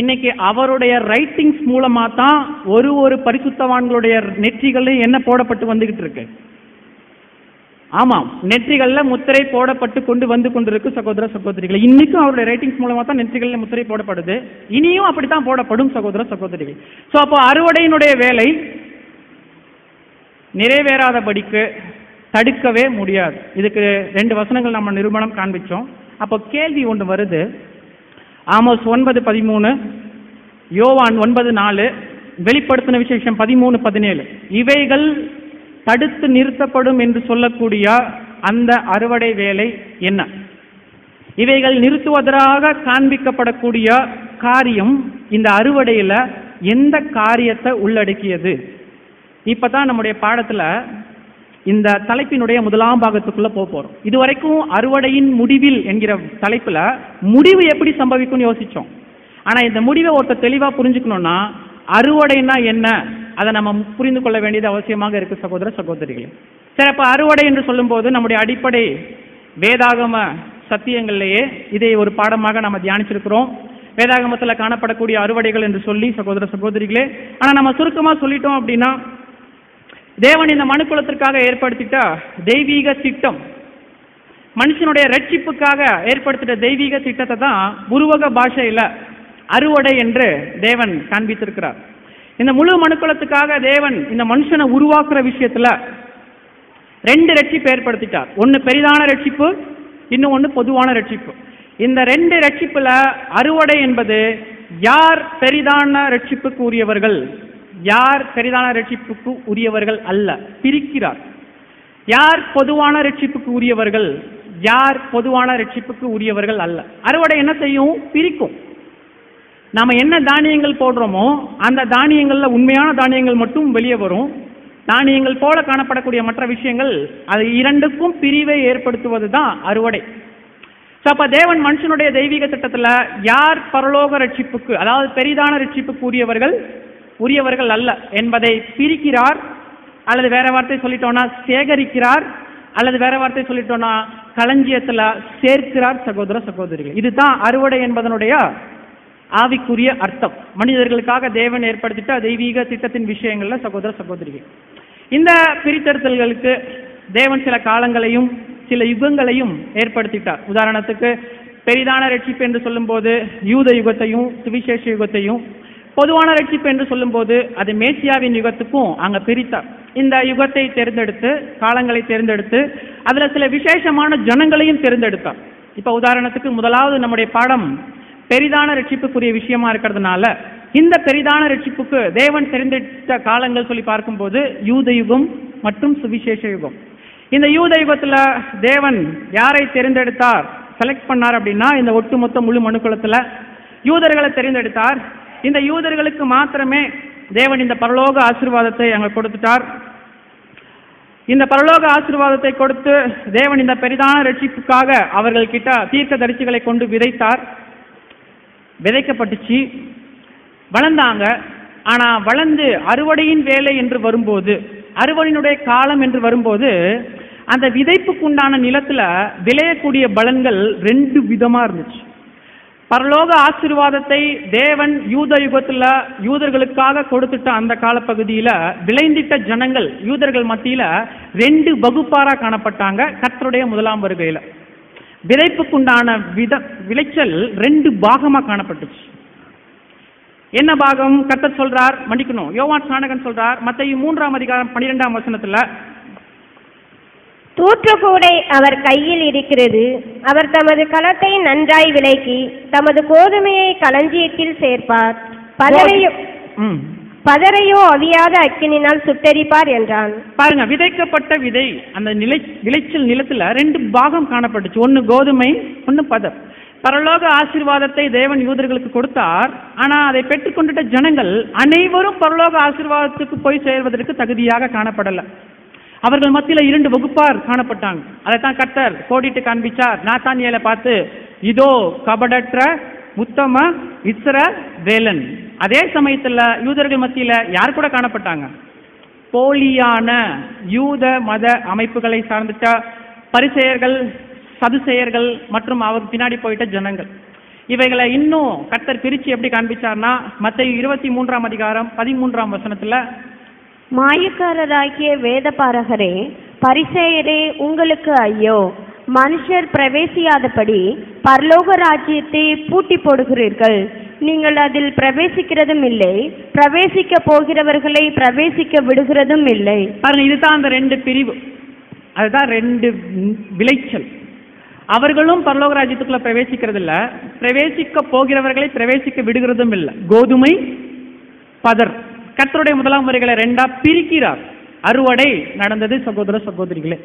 இன்னைக்கு அவருடைய ரைட்டிங்ஸ் மூலமாக தான் ஒரு ஒரு பரிசுத்தவான்களுடைய நெற்றிகள்ல என்ன போடப்பட்டு வந்துகிட்டு இருக்கு? ஆமாம் நெற்றிகளில் முத்திரை போடப்பட்டு கொண்டு வந்து கொண்டிருக்கு சகோதர சகோதரிகள். இன்னைக்கும் அவருடைய ரைட்டிங்ஸ் மூலமாக தான் நெற்றிகளில் முத்திரை போடப்படுது. இனியும் அப்படித்தான் போடப்படும் சகோதர சகோதரிகள். ஸோ அப்போ அறுவடையினுடைய வேலை நிறைவேறாதபடிக்கு தடுக்கவே முடியாது. இதுக்கு ரெண்டு வசனங்கள் நம்ம நிரூபணம் காண்பிச்சோம். அப்போ கேள்வி ஒன்று வருது. ஆமோஸ் ஒன்பது பதிமூணு யோவான் ஒன்பது நாலு வெளிப்படுத்தின விசேஷம் பதிமூணு பதினேழு. இவைகள் தடுத்து நிறுத்தப்படும் என்று சொல்லக்கூடிய அந்த அறுவடை வேலை என்ன? இவைகள் நிறுத்துவதற்காக காண்பிக்கப்படக்கூடிய காரியம் இந்த அறுவடையில் எந்த காரியத்தை உள்ளடக்கியது? இப்போ தான் நம்முடைய பாடத்தில் இந்த தலைப்பினுடைய முதலாம் பாகத்துக்குள்ள போக போறோம். இதுவரைக்கும் அறுவடையின் முடிவில் என்கிற தலைப்புல முடிவு எப்படி சம்பவிக்கும்னு யோசிச்சோம். ஆனா இந்த முடிவை ஒருத்தர் தெளிவா புரிஞ்சுக்கணும்னா அறுவடைனா என்ன? அதை நம்ம புரிந்து கொள்ள வேண்டியது அவசியமாக இருக்கு சகோதர சகோதரிகளே. சரி அப்ப அறுவடை என்று சொல்லும்போது நம்முடைய அடிப்படை வேதாகம சத்தியங்கள்லேயே இதை ஒரு பாடமாக நம்ம தியானிச்சிருக்கிறோம். வேதாகமத்தில் காணப்படக்கூடிய அறுவடைகள் என்று சொல்லி சகோதர சகோதரிகளே. ஆனால் நம்ம சுருக்கமாக சொல்லிட்டோம் அப்படின்னா தேவன் இந்த மனுக்குலத்திற்காக ஏற்படுத்திட்ட தெய்வீக திட்டம். மனுஷனுடைய ரட்சிப்புக்காக ஏற்படுத்திட்ட தெய்வீக திட்டத்தை தான் உருவக பாஷையில அறுவடை என்று தேவன் காண்பித்திருக்கிறார். இந்த முழு மனுக்குலத்துக்காக தேவன் இந்த மனுஷனை உருவாக்குற விஷயத்துல ரெண்டு ரட்சிப்பு ஏற்படுத்திட்டார். ஒன்று பெரிதான ரட்சிப்பு இன்னும் ஒன்று பொதுவான ரட்சிப்பு. இந்த ரெண்டு ரட்சிப்புல அறுவடை என்பது யார் பெரிதான ரட்சிப்புக்கு உரியவர்கள் யார் பெரிதான ரட்சிப்புக்கு உரியவர்கள் அல்ல? பிரிக்கிறார். யார் பொதுவான ரட்சிப்புக்கு உரியவர்கள்? யார் பொதுவான ரட்சிப்புக்கு உரியவர்கள் அல்ல. அறுவடை என்ன செய்யும்? பிரிக்கும். நாம என்ன தானியங்கள் போடுறோமோ அந்த தானியங்கள்ல உண்மையான தானியங்கள் மட்டும் வெளியே வரும். தானியங்கள் போல காணப்படக்கூடிய மற்ற விஷயங்கள் அது இரண்டுக்கும் பிரிவை ஏற்படுத்துவது தான் அறுவடை. ஸோ அப்போ தேவன் மனுஷனுடைய தெய்வீக திட்டத்தில் யார் பரலோக ரட்சிப்புக்கு அதாவது பெரிதான ரட்சிப்புக்கு உரியவர்கள்? உரியவர்கள் அல்ல என்பதை பிரிக்கிறார். அல்லது வேற வார்த்தை சொல்லிட்டோம்னா சேகரிக்கிறார். அல்லது வேற வார்த்தை சொல்லிட்டோம்னா களஞ்சியத்தில் சேர்க்கிறார் சகோதர சகோதரிகள். இதுதான் அறுவடை என்பதனுடைய ஆவிக்குரிய அர்த்தம். மனிதர்களுக்காக தேவன் ஏற்படுத்திட்ட தெய்வீக திட்டத்தின் விஷயங்கள்ல சகோதர சகோதரிகள். இந்த பிரித்தெடுத்தல்களுக்கு தேவன் சில காலங்களையும் சில யுகங்களையும் ஏற்படுத்திட்டார். உதாரணத்துக்கு பெரிதான ரட்சிப்பு என்று சொல்லும்போது யூத யுகத்தையும் சுவிசேஷ யுகத்தையும் பொதுவான ரட்சிப்பு என்று சொல்லும்போது அது மேசியாவின் யுகத்துக்கும் அங்க பிரித்தார் இந்த யுகத்தை தேர்ந்தெடுத்து காலங்களை தேர்ந்தெடுத்து அதுல சில விசேஷமான ஜனங்களையும் தேர்ந்தெடுத்தார் இப்ப உதாரணத்துக்கு முதலாவது நம்முடைய பாடம் பெரிதான ரட்சிப்புக்குரிய விஷயமா இருக்கிறதுனால இந்த பெரிதான ரட்சிப்புக்கு தேவன் தெரிந்தெடுத்த காலங்கள் சொல்லி பார்க்கும்போது யூத யுகம் மற்றும் சுவிசேஷ யுகம். இந்த யூத யுகத்துல தேவன் யாரை தேர்ந்தெடுத்தார் செலக்ட் பண்ணார் அப்படின்னா இந்த ஒட்டுமொத்த முழு மனுக்குலத்துல யூதர்களை தெரிந்தெடுத்தார் இந்த யூதர்களுக்கு மாத்திரமே தேவன் இந்த பரலோக ஆசீர்வாதத்தை அங்கே கொடுத்துட்டார். இந்த பரலோக ஆசீர்வாதத்தை கொடுத்து தேவன் இந்த பெரிதான ரட்சிப்புக்காக அவர்கள் கிட்ட தீர்க்க தரிசிகளை கொண்டு விதைத்தார். விதைக்கப்பட்டுச்சு. வளர்ந்தாங்க. ஆனா வளர்ந்து அறுவடையின் வேலை என்று வரும்போது அறுவடையினுடைய காலம் என்று வரும்போது அந்த விதைப்புக்குண்டான நிலத்துல விளையக்கூடிய பலன்கள் ரெண்டு விதமா இருந்துச்சு. பரலோக ஆசீர்வாதத்தை தேவன் யூத யுகத்துல யூதர்களுக்காக கொடுத்துட்ட அந்த காலப்பகுதியில விளைந்திட்ட ஜனங்கள் யூதர்கள் மத்தியில ரெண்டு வகுப்பாரா காணப்பட்டாங்க கர்த்தருடைய முதலாம் வருகையில. விதைப்புக்குண்டான வித விளைச்சல் ரெண்டு பாகமா காணப்பட்டுச்சு. என்ன பாகம்? கர்த்தர் சொல்றார் மன்னிக்கணும். யோவான் சாணகன் சொல்றார் மத்திய மூன்றாம் அதிகாரம் பன்னிரெண்டாம் வசனத்துல தூற்றுக்கூடை அவர் கையில் இருக்கிறது. அவர் தமது களத்தை நன்றாய் விலக்கி தமது கோதுமையை களஞ்சியத்தில் சேர்ப்பார். பதரையோ பதரையோ அவியாத அக்கினினால் சுட்டெரிப்பார் என்றான். பாருங்க விதைக்கப்பட்ட விதை அந்த நிலை விளைச்சல் நிலத்துல ரெண்டு பாகம் காணப்பட்டுச்சு. ஒன்னு கோதுமை ஒன்னு பதர் பரலோக ஆசீர்வாதத்தை தேவன் யூதர்களுக்கு கொடுத்தார். ஆனா அதை பெற்றுக்கொண்டுட்ட ஜனங்கள் அனைவரும் பரலோக ஆசீர்வாதத்துக்கு போய் சேர்வதற்கு தகுதியாக காணப்படல. அவர்கள் மத்தியில இரண்டு வகுப்பார் காணப்பட்டாங்க. அதைத்தான் கர்த்தர் கோடிட்டு காண்பிச்சார். நாத்தானியலை பார்த்து இதோ கபடற்ற உத்தம இஸ்ர வேலன் அதே சமயத்துல யூதர்கள் மத்தியில யார் கூட காணப்பட்டாங்க? போலியான யூத மத அமைப்புகளை சார்ந்துட்ட பரிசெயர்கள் சதுசெயர்கள் மற்றும் அவர் பின்னாடி போயிட்ட ஜனங்கள். இவைகளை இன்னும் கர்த்தர் பிரிச்சு எப்படி காண்பிச்சார்னா மற்ற இருபத்தி மூன்றாம் அதிகாரம் பதிமூன்றாம் வசனத்துல மாயக்காரராகிய வேதபாரகரே பரிசேயரே உங்களுக்கு ஐயோ. மனுஷர் பிரவேசியாதபடி பரலோக ராஜ்யத்தை பூட்டி போடுகிறீர்கள். நீங்கள் அதில் பிரவேசிக்கிறதும் இல்லை பிரவேசிக்க போகிறவர்களை பிரவேசிக்க விடுகிறதும் இல்லை. பாருங்க இதுதான் அந்த ரெண்டு பிரிவு. அதுதான் ரெண்டு விளைச்சல். அவர்களும் பரலோக ராஜ்யத்துக்குள்ள பிரவேசிக்கிறது இல்லை பிரவேசிக்க போகிறவர்களை பிரவேசிக்க விடுகிறதும் இல்லை. கோதுமை பதர். கர்த்தருடைய முதலாம் முறைகளை ரெண்டா பிரிக்கிறார். அறுவடை நடந்தது சகோதர சகோதரிகளே.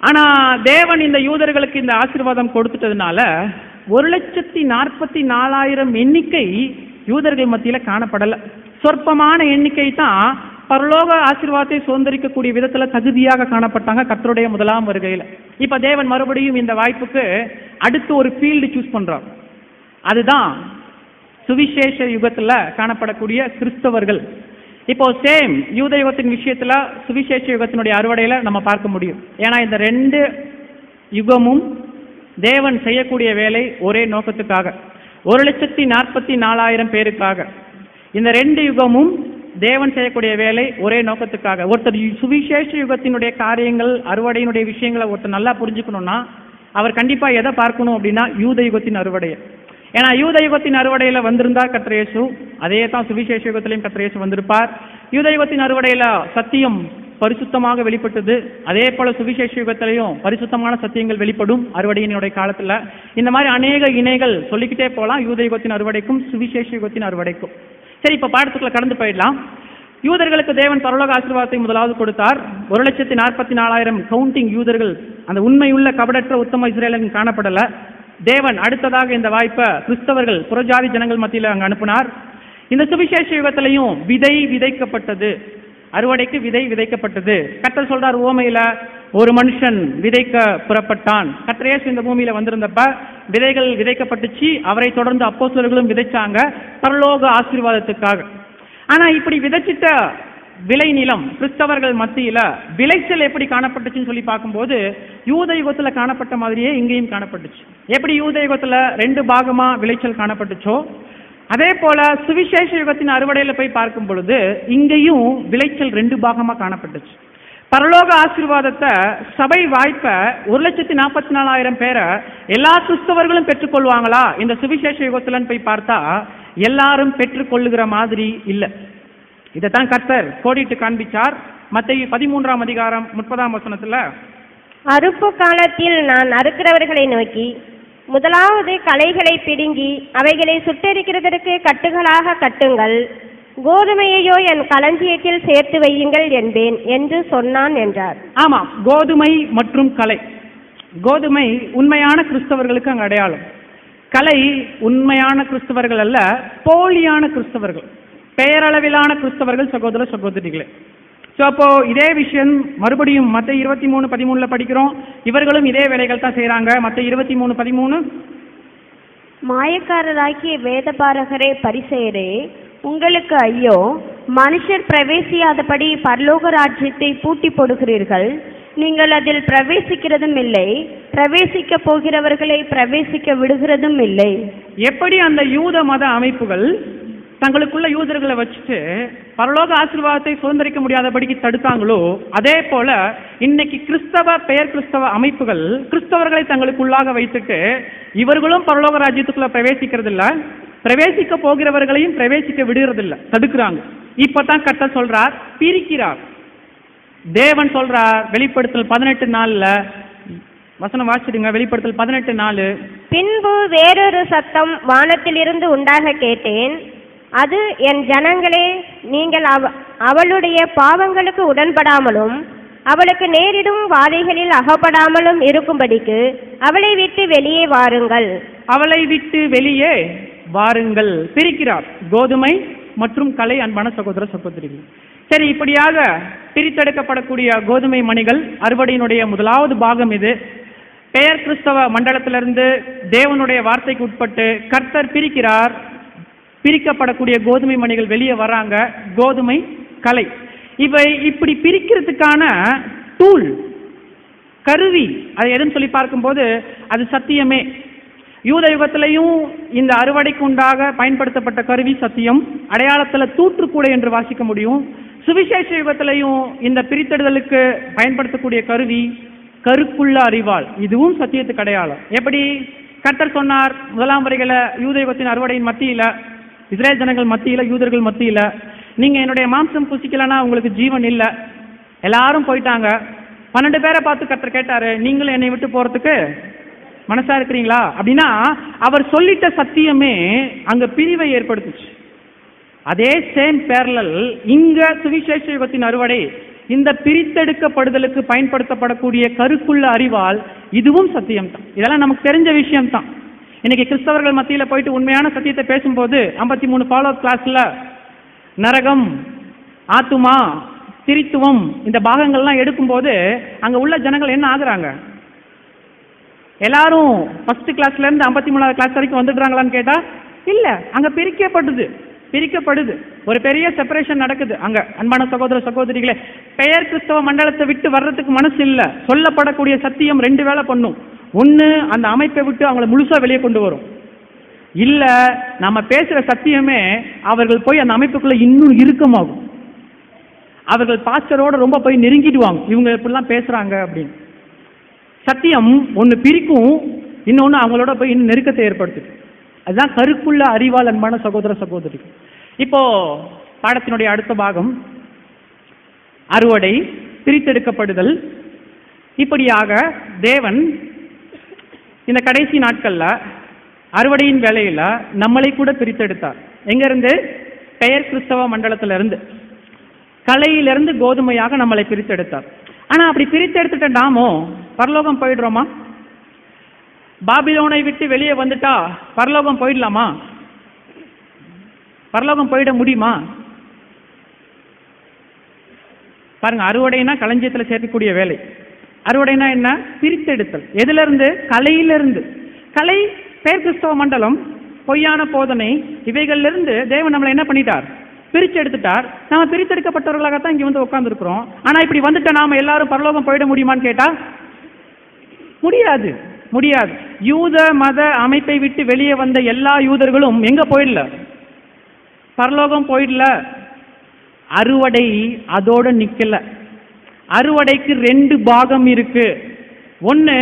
ஆனா தேவன் இந்த யூதர்களுக்கு இந்த ஆசீர்வாதம் கொடுத்துட்டதுனால ஒரு லட்சத்தி நாற்பத்தி நாலாயிரம் எண்ணிக்கை யூதர்கள் மத்தியில காணப்படல. சொற்பமான எண்ணிக்கை தான் பரலோக ஆசீர்வாதத்தை சுதந்திரிக்கக்கூடிய விதத்துல தகுதியாக காணப்பட்டாங்க கத்தருடைய முதலாம் வருகையில. இப்ப தேவன் மறுபடியும் இந்த வாய்ப்புக்கு அடுத்து ஒரு ஃபீல்டு சூஸ் பண்றார். அதுதான் சுவிசேஷ யுகத்துல காணப்படக்கூடிய கிறிஸ்தவர்கள். இப்போ சேம் யூத யுகத்தின் விஷயத்துல சுவிசேஷ யுகத்தினுடைய அறுவடையில நம்ம பார்க்க முடியும். ஏன்னா இந்த ரெண்டு யுகமும் தேவன் செய்யக்கூடிய வேலை ஒரே நோக்கத்துக்காக. ஒரு லட்சத்தி நாற்பத்தி நாலாயிரம் பேருக்காக. இந்த ரெண்டு யுகமும் தேவன் செய்யக்கூடிய வேலை ஒரே நோக்கத்துக்காக. ஒருத்தர் சுவிசேஷ யுகத்தினுடைய காரியங்கள் அறுவடையினுடைய விஷயங்களை ஒருத்தர் நல்லா புரிஞ்சுக்கணும்னா அவர் கண்டிப்பாக எதை பார்க்கணும் அப்படின்னா யூத யுகத்தின் அறுவடையை. ஏன்னா யூத யுகத்தின் வந்திருந்தா வந்திருந்தார் கத்திரேசு அதே தான் சுவிசேஷ யுகத்திலையும் கத்திரேசு வந்திருப்பார். யூத யுகத்தின் சத்தியம் பரிசுத்தமாக வெளிப்பட்டது. அதே போல சுவிசேஷ யுகத்திலையும் பரிசுத்தமான சத்தியங்கள் வெளிப்படும் அறுவடையினுடைய காலத்தில். இந்த மாதிரி அநேக இணைகள் சொல்லிக்கிட்டே போகலாம் யூத யுகத்தின் அறுவடைக்கும் சுவிசேஷ யுகத்தின் அறுவடைக்கும். சரி இப்போ பாடத்துக்குள்ள கடந்து போயிடலாம். யூதர்களுக்கு தேவன் பரலோக ஆசீர்வாதத்தை முதலாவது கொடுத்தார். ஒரு லட்சத்தி நாற்பத்தி நாலாயிரம் கவுண்டிங் யூதர்கள் அந்த உண்மையுள்ள கபடற்ற உத்தம இஸ்ரேலன் காணப்படலை. தேவன் அடுத்ததாக இந்த வாய்ப்பை கிறிஸ்தவர்கள் புறஜாதி ஜனங்கள் மத்தியில் அங்கே அனுப்பினார். இந்த சுவிசேஷ யுகத்திலையும் விதை விதைக்கப்பட்டது. அறுவடைக்கு விதை விதைக்கப்பட்டது. கத்தர் சொல்றார் ஓமையில ஒரு மனுஷன் விதைக்க புறப்பட்டான். கத்திரேசு இந்த பூமியில வந்திருந்தப்ப விதைகள் விதைக்கப்பட்டுச்சு. அவரை தொடர்ந்து அப்போ விதைச்சாங்க. பரலோக ஆசீர்வாதத்துக்காக. ஆனா இப்படி விதைச்சிட்ட விளை நிலம் கிறிஸ்தவர்கள் மத்தியில விளைச்சல் எப்படி காணப்பட்டுச்சுன்னு சொல்லி பார்க்கும்போது யூத யுகத்துல காணப்பட்ட மாதிரியே இங்கேயும் காணப்பட்டுச்சு. எப்படி யூத யுகத்துல ரெண்டு பாகமா விளைச்சல் காணப்பட்டுச்சோ அதே போல சுவிசேஷ யுகத்தின் அறுவடையில போய் பார்க்கும் பொழுது இங்கேயும் விளைச்சல் ரெண்டு பாகமா காணப்பட்டுச்சு. பரலோக ஆசீர்வாதத்தை சபை வாய்ப்பை ஒரு லட்சத்தி நாற்பத்தி நாலாயிரம் பேரை எல்லா கிறிஸ்தவர்களும் பெற்றுக்கொள்வாங்களா? இந்த சுவிசேஷ யுகத்துலன்னு போய் பார்த்தா எல்லாரும் பெற்றுக்கொள்ளுகிற மாதிரி இல்லை. இதைத்தான் கர்த்தர் கோடிட்டு காண்பிச்சார். மத்திய பதிமூன்றாம் அதிகாரம் முப்பதாம் வசனத்துல அறுப்பு காலத்தில் நான் அறுக்கிறவர்களை நோக்கி முதலாவது களைகளை பிடுங்கி அவைகளை சுட்டெரிக்கிறதற்கு கட்டுகளாக கட்டுங்கள். கோதுமையையோ என் களஞ்சியத்தில் சேர்த்து வையுங்கள் என்பேன் என்று சொன்னான் என்றார். ஆமாம் கோதுமை மற்றும் கலை கோதுமை உண்மையான கிறிஸ்தவர்களுக்கு அங்க அடையாளம். கலை உண்மையான கிறிஸ்தவர்கள் அல்ல போலியான கிறிஸ்தவர்கள். பெயரளவிலான கிறிஸ்தவர்கள் சகோதர சகோதரிகளே. ஸோ அப்போ இதே விஷயம் மறுபடியும் மற்ற இருபத்தி மூணு பதிமூணுல படிக்கிறோம். இவர்களும் இதே வேலைகள் தான் செய்றாங்க. மற்ற இருபத்தி மூணு பதிமூணு? மாயக்காரராகிய வேதபாரகரே பரிசெயரே உங்களுக்கு ஐயோ மனுஷர் பிரவேசியாதபடி பரலோக ராஜ்யத்தை பூட்டி போடுகிறீர்கள். நீங்கள் அதில் பிரவேசிக்கிறதும் இல்லை. பிரவேசிக்க போகிறவர்களை பிரவேசிக்க விடுகிறதும் இல்லை. எப்படி அந்த யூத மத அமைப்புகள் தங்களுக்குள்ள யூதர்களை வச்சுட்டு பரலோக ஆசீர்வாதத்தை சுதந்திரிக்க முடியாதபடிக்கு தடுத்தாங்களோ அதே போல இன்னைக்கு கிறிஸ்தவ பெயர் கிறிஸ்தவ அமைப்புகள் கிறிஸ்தவர்களை தங்களுக்குள்ளாக வைத்துட்டு இவர்களும் பரலோக ராஜ்யத்துக்குள்ள பிரவேசிக்கிறது இல்ல பிரவேசிக்க போகிறவர்களையும் பிரவேசிக்க விடுறதில்ல தடுக்கிறாங்க. இப்பதான் கட்ட சொல்றார் பிரிக்கிறார். தேவன் சொல்றார் வெளிப்படுத்தல் பதினெட்டு நாள்ல வசனம் வாசிடுங்க வெளிப்படுத்தல் பதினெட்டு நாலு. பின்பு வேறொரு சத்தம் வானத்திலிருந்து உண்டாக கேட்டேன். அது என் ஜனங்களே நீங்கள் அவ அவளுடைய பாவங்களுக்கு உடன்படாமலும் அவளுக்கு நேரிடும் வாதைகளில் அகப்படாமலும் இருக்கும்படிக்கு அவளை விட்டு வெளியே வாருங்கள். அவளை விட்டு வெளியே வாருங்கள். பிரிக்கிறார். கோதுமை மற்றும் கலை அன்பான சகோதர சகோதரிகள். சரி இப்படியாக பிரித்தெடுக்கப்படக்கூடிய கோதுமை மணிகள் அறுவடையினுடைய முதலாவது பாகம் இது. பெயர் கிறிஸ்தவ மண்டலத்திலிருந்து தேவனுடைய வார்த்தைக்கு உட்பட்டு கர்த்தர் பிரிக்கிறார். பிரிக்கப்படக்கூடிய கோதுமை மணிகள் வெளியே வராங்க. கோதுமை கலை. இவை இப்படி பிரிக்கிறதுக்கான டூல் கருவி. அது எதுன்னு சொல்லி பார்க்கும்போது அது சத்தியமே. யூத யுகத்திலையும் இந்த அறுவடைக்கு உண்டாக பயன்படுத்தப்பட்ட கருவி சத்தியம். அடையாளத்தில் தூற்றுக்கூடை என்று வாசிக்க முடியும். சுவிசேஷ யுகத்திலையும் இந்த பிரித்தெடுதலுக்கு பயன்படுத்தக்கூடிய கருவி கருக்குள்ள அறிவாள். இதுவும் சத்தியத்துக்கு அடையாளம். எப்படி? கர்த்தர் சொன்னார் முதலாம் வரைகளை யூத யுகத்தின் அறுவடையின் மத்தியில் இஸ்ரேல் ஜனங்கள் மத்தியில் யூதர்கள் மத்தியில் நீங்கள் என்னுடைய மாம்சம் புசிக்கலன்னா உங்களுக்கு ஜீவன் இல்லை. எல்லாரும் போயிட்டாங்க. பன்னெண்டு பேரை பார்த்து கத்தர் கேட்டாரு நீங்களும் என்னை விட்டு போறதுக்கு மனசா இருக்கிறீங்களா? அப்படின்னா அவர் சொல்லிட்ட சத்தியமே அங்க பிரிவை ஏற்படுத்துச்சு. அதே சேம் பேரலல் இங்க சுவிசேஷ யுகத்தின் அறுவடை இந்த பிரித்தெடுக்கப்படுதலுக்கு பயன்படுத்தப்படக்கூடிய கருக்குள்ள அறிவால் இதுவும் சத்தியம் தான் இதெல்லாம் நமக்கு தெரிஞ்ச விஷயம் தான் இன்னைக்கு கிறிஸ்தவர்கள் மத்தியில் போயிட்டு உண்மையான சத்தியத்தை பேசும்போது ஐம்பத்தி மூணு ஃபாலோ கிளாஸ்ல நரகம் ஆத்துமா திரித்துவம் இந்த பாகங்கள்லாம் எடுக்கும்போது அங்க உள்ள ஜனங்கள் என்ன ஆகுறாங்க? எல்லாரும் ஃபர்ஸ்ட் கிளாஸ்ல இருந்து ஐம்பத்தி மூணாவது கிளாஸ் வரைக்கும் வந்துடுறாங்களான்னு கேட்டா இல்ல அங்க பிரிக்கப்படுது பிரிக்கப்படுது. ஒரு பெரிய செப்பரேஷன் நடக்குது. அங்க அன்பான சகோதர சகோதரிகளே பெயர் கிறிஸ்தவ மண்டலத்தை விட்டு வர்றதுக்கு மனசு இல்ல. சொல்லப்படக்கூடிய சத்தியம் ரெண்டு வேலை பண்ணும். ஒன்று அந்த அமைப்பை விட்டு அவங்கள முழுசாக வெளியே கொண்டு வரும். இல்லை நம்ம பேசுகிற சத்தியமே அவர்கள் போய் அந்த அமைப்புக்குள்ளே இன்னும் இறுக்கமாகும். அவர்கள் பாஸ்டரோட ரொம்ப போய் நெருங்கிடுவாங்க. இவங்க இப்படிலாம் பேசுகிறாங்க அப்படின்னு. சத்தியம் ஒன்று பிரிக்கும் இன்னொன்று அவங்களோட போய் இன்னும் நெருக்கத்தை ஏற்படுத்துது. அதுதான் கருக்குள்ள அறிவால் அன்பான சகோதர சகோதரி. இப்போ பாடத்தினுடைய அடுத்த பாகம் அறுவடை பிரித்தெடுக்கப்படுதல். இப்படியாக தேவன் இந்த கடைசி நாட்கள்ல அறுவடையின் வேலையில நம்மளை கூட பிரித்தெடுத்தார். எங்க இருந்து பெயர் கிறிஸ்தவ மண்டலத்திலிருந்து. கலையிலிருந்து கோதுமையாக நம்மளை பிரித்தெடுத்தார். ஆனா அப்படி பிரித்தெடுத்துட்ட நாமோ பரலோகம் போயிடுறோமா? பாபிலோனை விட்டு வெளியே வந்துட்டா பரலோகம் போயிடலாமா? பரலோகம் போயிட முடியுமா? பாருங்க அறுவடைனா களஞ்சியத்தில் சேர்க்கக்கூடிய வேலை. அறுவடைனா என்ன? பிரித்தெடுத்தல். எதிலிருந்து? கலையிலிருந்து. கலை பேர் கிறிஸ்தவ மண்டலம் பொய்யான போதனை இவைகளிலிருந்து தேவன் நம்மளை என்ன பண்ணிட்டார்? பிரித்து எடுத்துட்டார் நாம பிரித்தெடுக்கப்பட்டவர்களாகத்தான் இங்க வந்து உட்காந்துருக்குறோம் ஆனா இப்படி வந்துட்ட நாம எல்லாரும் பரலோகம் போயிட முடியுமான்னு கேட்டா முடியாது. முடியாது. யூத மத அமைப்பை விட்டு வெளியே வந்த எல்லா யூதர்களும் எங்க போயிடல? பரலோகம் போயிடல. அறுவடை அதோட நிக்கல. அறுவடைக்கு ரெண்டு பாகம் இருக்கு. ஒன்று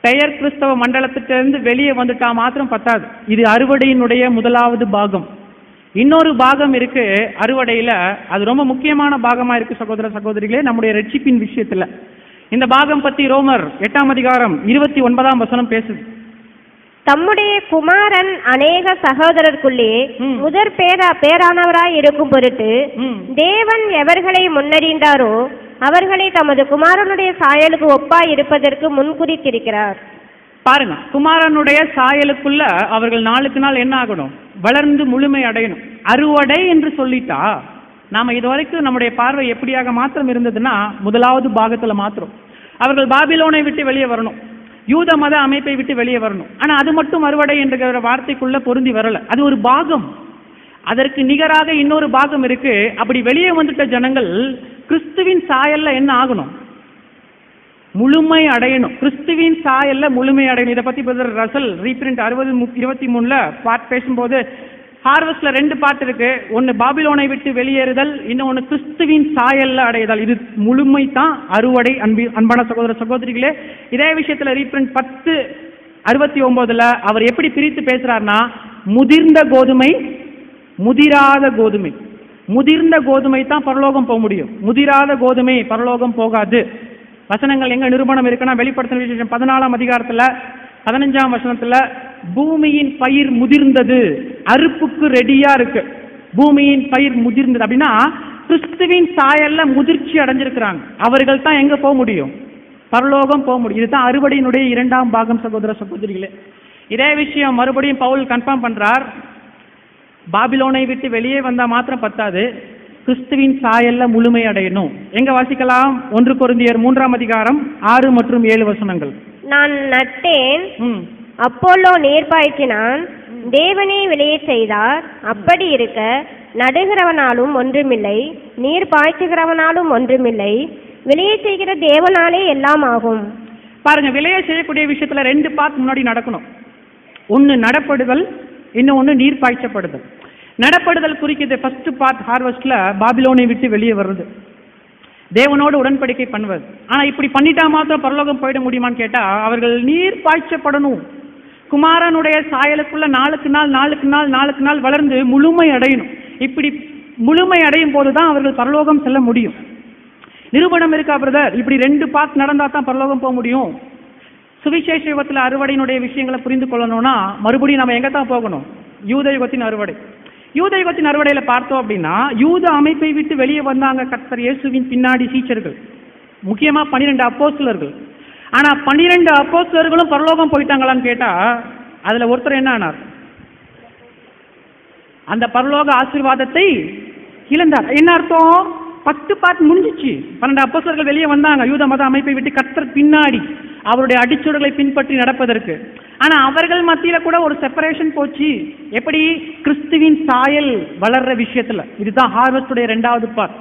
பெயர் கிறிஸ்தவ மண்டலத்திலிருந்து வெளியே வந்துட்டா மாத்திரம் பத்தாது. இது அறுவடையினுடைய முதலாவது பாகம். இன்னொரு பாகம் இருக்கு அறுவடையில. அது ரொம்ப முக்கியமான பாகமா இருக்கு சகோதர சகோதரிகளே நம்முடைய ரட்சிப்பின் விஷயத்துல. இந்த பாகம் பத்தி ரோமர் எட்டாம் அதிகாரம் இருபத்தி ஒன்பதாம் வசனம் பேசுது. தம்முடைய குமாரன் அநேக சகோதரருக்குள்ளே. முதற் பேரா பேரானவராய் இருக்கும் பொருட்டு. தேவன் எவர்களை முன்னறிந்தாரோ அவர்களை தமது குமாரனுடைய சாயலுக்கு ஒப்பாய் இருப்பதற்கு முன்குறித்திருக்கிறார். பாருங்க குமாரனுடைய சாயலுக்குள்ள அவர்கள் நாளுக்கு நாள் என்ன ஆகணும்? வளர்ந்து முழுமை அடையணும். அறுவடை என்று சொல்லிட்டா நாம இதுவரைக்கும் நம்முடைய பார்வை எப்படியாக மாத்திரம் இருந்ததுன்னா முதலாவது பாகத்துல மாத்திரம் அவர்கள் பாபிலோனை விட்டு வெளியே வரணும். யூத மத அமைப்பை விட்டு வெளியே வரணும். ஆனா அது மட்டும் அறுவடை என்ற வார்த்தைக்குள்ள பொருந்தி வரல. அது ஒரு பாகம். அதற்கு நிகராக இன்னொரு பாகம் இருக்கு. அப்படி வெளியே வந்துட்ட ஜனங்கள் கிறிஸ்துவின் சாயல்ல என்ன ஆகணும்? முழுமை அடையணும். கிறிஸ்துவின் சாயல்ல முழுமை அடையணும். இதை பத்தி பிரதர் ரசல் ரீபிரிண்ட் அறுபது இருபத்தி மூணுல பார்ட் பேசும்போது ஹார்வெஸ்ட்ல ரெண்டு பார்ட் இருக்கு. ஒன்னு பாபிலோனை விட்டு வெளியேறுதல் இன்னொன்னு கிறிஸ்துவின் சாயல்ல அடையுதல் இது முழுமை தான் அறுவடை அன்பி அன்பான சகோதர சகோதரிகளே. இதே விஷயத்துல ரீப்ரிண்ட் பத்து அறுபத்தி ஒன்பதுல அவர் எப்படி பிரித்து பேசுறாருன்னா முதிர்ந்த கோதுமை முதிராத கோதுமை. முதிர்ந்த கோதுமை தான் பரலோகம் போக முடியும். முதிராத கோதுமை பரலோகம் போகாது. வசனங்கள் எங்க நிரூபணம் இருக்குன்னா வெளிப்படுத்தின விசேஷம் பதினாலாம் அதிகாரத்துல பதினஞ்சாம் வசனத்துல பூமியின் பயிர் முதிர்ந்தது அறுப்புக்கு ரெடியா இருக்கு. பூமியின் பயிர் முதிர்ந்தது. அப்படின்னா கிறிஸ்துவின் சாயல்ல முதிர்ச்சி அடைஞ்சிருக்கிறாங்க. அவர்கள் தான் எங்க போக முடியும்? பரலோகம் போக முடியும். இதுதான் அறுவடையினுடைய இரண்டாம் பாகம் சகோதர சகோதரிகளே. இதே விஷயம் மறுபடியும் பவுல் கன்ஃபார்ம் பண்றார். பாபிலோனை விட்டு வெளியே வந்தா மாத்திரம் பத்தாது. கிறிஸ்துவின் சாயல்ல முழுமை அடையணும் எங்க வாசிக்கலாம்? ஒன்று பொருந்தியர் மூன்றாம் அதிகாரம் ஆறு மற்றும் ஏழு வசனங்கள். நான் நட்டேன். அப்போலோ நீர் பாய்ச்சினான் தேவனே விளையச் செய்தார். அப்படி இருக்க நடுகிறவனாலும் ஒன்றுமில்லை நீர் பாய்ச்சுகிறவனாலும் ஒன்றுமில்லை விளையச் செய்கிற தேவனாலே எல்லாம் ஆகும். பாருங்க விலையை செய்யக்கூடிய விஷயத்துல ரெண்டு பார்ட் முன்னாடி நடக்கணும். ஒன்னு நடப்படுதல் இன்னொன்னு நீர் பாய்ச்சப்படுதல். நடப்படுதல் குறிக்குது ஃபர்ஸ்ட் பார்ட் ஹார்வெஸ்ட்ல பாபிலோனை விட்டு வெளியே வர்றது. தேவனோடு உடன்படிக்கை பண்ணுவது. ஆனா இப்படி பண்ணிட்டா மாத்திரம் பரலோகம் போயிட முடியுமான்னு கேட்டா அவர்கள் நீர் பாய்ச்சப்படணும். குமாரனுடைய சாயலுக்குள்ள நாளுக்கு நாள் நாளுக்கு நாள் நாளுக்கு நாள் வளர்ந்து முழுமை அடையணும். இப்படி முழுமை அடையும் போதுதான் அவர்கள் பரலோகம் செல்ல முடியும். நிரூபணம் இருக்கா பிரதர்? இப்படி ரெண்டு பாத் நடந்தா தான் பரலோகம் போக முடியும். சுவிசேஷ யுகத்தில் அறுவடையினுடைய விஷயங்களை புரிந்து கொள்ளணும்னா மறுபடியும் நம்ம எங்க தான் போகணும்? யூத யுகத்தின் அறுவடை. யூத யுகத்தின் அறுவடையில பார்த்தோம் அப்படின்னா யூத அமைப்பை விட்டு வெளியே வந்தாங்க கர்த்தர் இயேசுவின் பின்னாடி சீச்சர்கள். முக்கியமா பன்னிரெண்டு அப்போஸ்லர்கள் ஆனா பன்னிரெண்டு அப்போஸ்லர்களும் பரலோகம் போயிட்டாங்களான்னு கேட்டா அதுல ஒருத்தர் என்ன ஆனார்? அந்த பரலோக ஆசீர்வாதத்தை இழந்தார். என்ன அர்த்தம்? பத்து பார்ட் முடிஞ்சிச்சு. பன்னெண்டு அப்போசர்கள் வெளியே வந்தாங்க. யூத மத அமைப்பை விட்டு கத்தர் பின்னாடி அவருடைய அடிச்சுடுகளை பின்பற்றி நடப்பதற்கு. ஆனா அவர்கள் மத்தியில கூட ஒரு செப்பரேஷன் போச்சு. எப்படி? கிறிஸ்துவின் சாயல் வளர்ற விஷயத்துல. இதுதான் ஹார்வெஸ்டுடைய ரெண்டாவது பார்ட்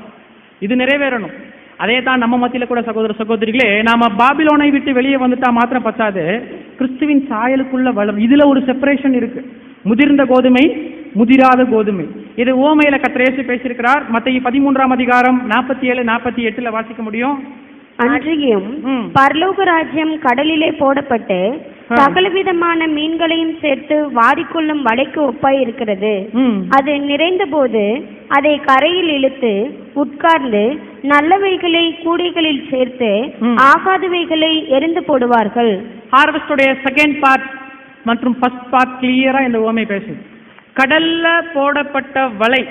இது நிறைவேறணும். அதே தான் நம்ம மத்தியில கூட சகோதர சகோதரிகளே நாம பாபிலோனை விட்டு வெளியே வந்துட்டா மாத்திரம் பத்தாது. கிறிஸ்துவின் சாயலுக்குள்ள வளரும். இதுல ஒரு செப்பரேஷன் இருக்கு. முதிர்ந்த கோதுமை முதிராத கோதுமை. இது ஓமையில கத்திரேசு பேசியிருக்கிறார். மத்திய பதிமூன்றாம் அதிகாரம் நாற்பத்தி ஏழு நாற்பத்தி எட்டுல வாசிக்க முடியும்? அன்றியும். பரலோக ராஜ்யம் கடலிலே போடப்பட்டு. சகலவிதமான மீன்களையும் சேர்த்து வாரிக்கொள்ளும் வலைக்கு ஒப்பாய் இருக்கிறது. அது நிறைந்தபோது அதை கரையில் இழுத்து உட்கார்ந்து நல்லவைகளை கூடைகளில் சேர்த்து. ஆகாதவைகளை எரிந்து போடுவார்கள். ஹார்வெஸ்டுடைய செகண்ட் பார்ட் மற்றும் ஃபர்ஸ்ட் பார்ட் கிளியரா இந்த ஓமை பேசுது. கடல்ல போடப்பட்ட வலை.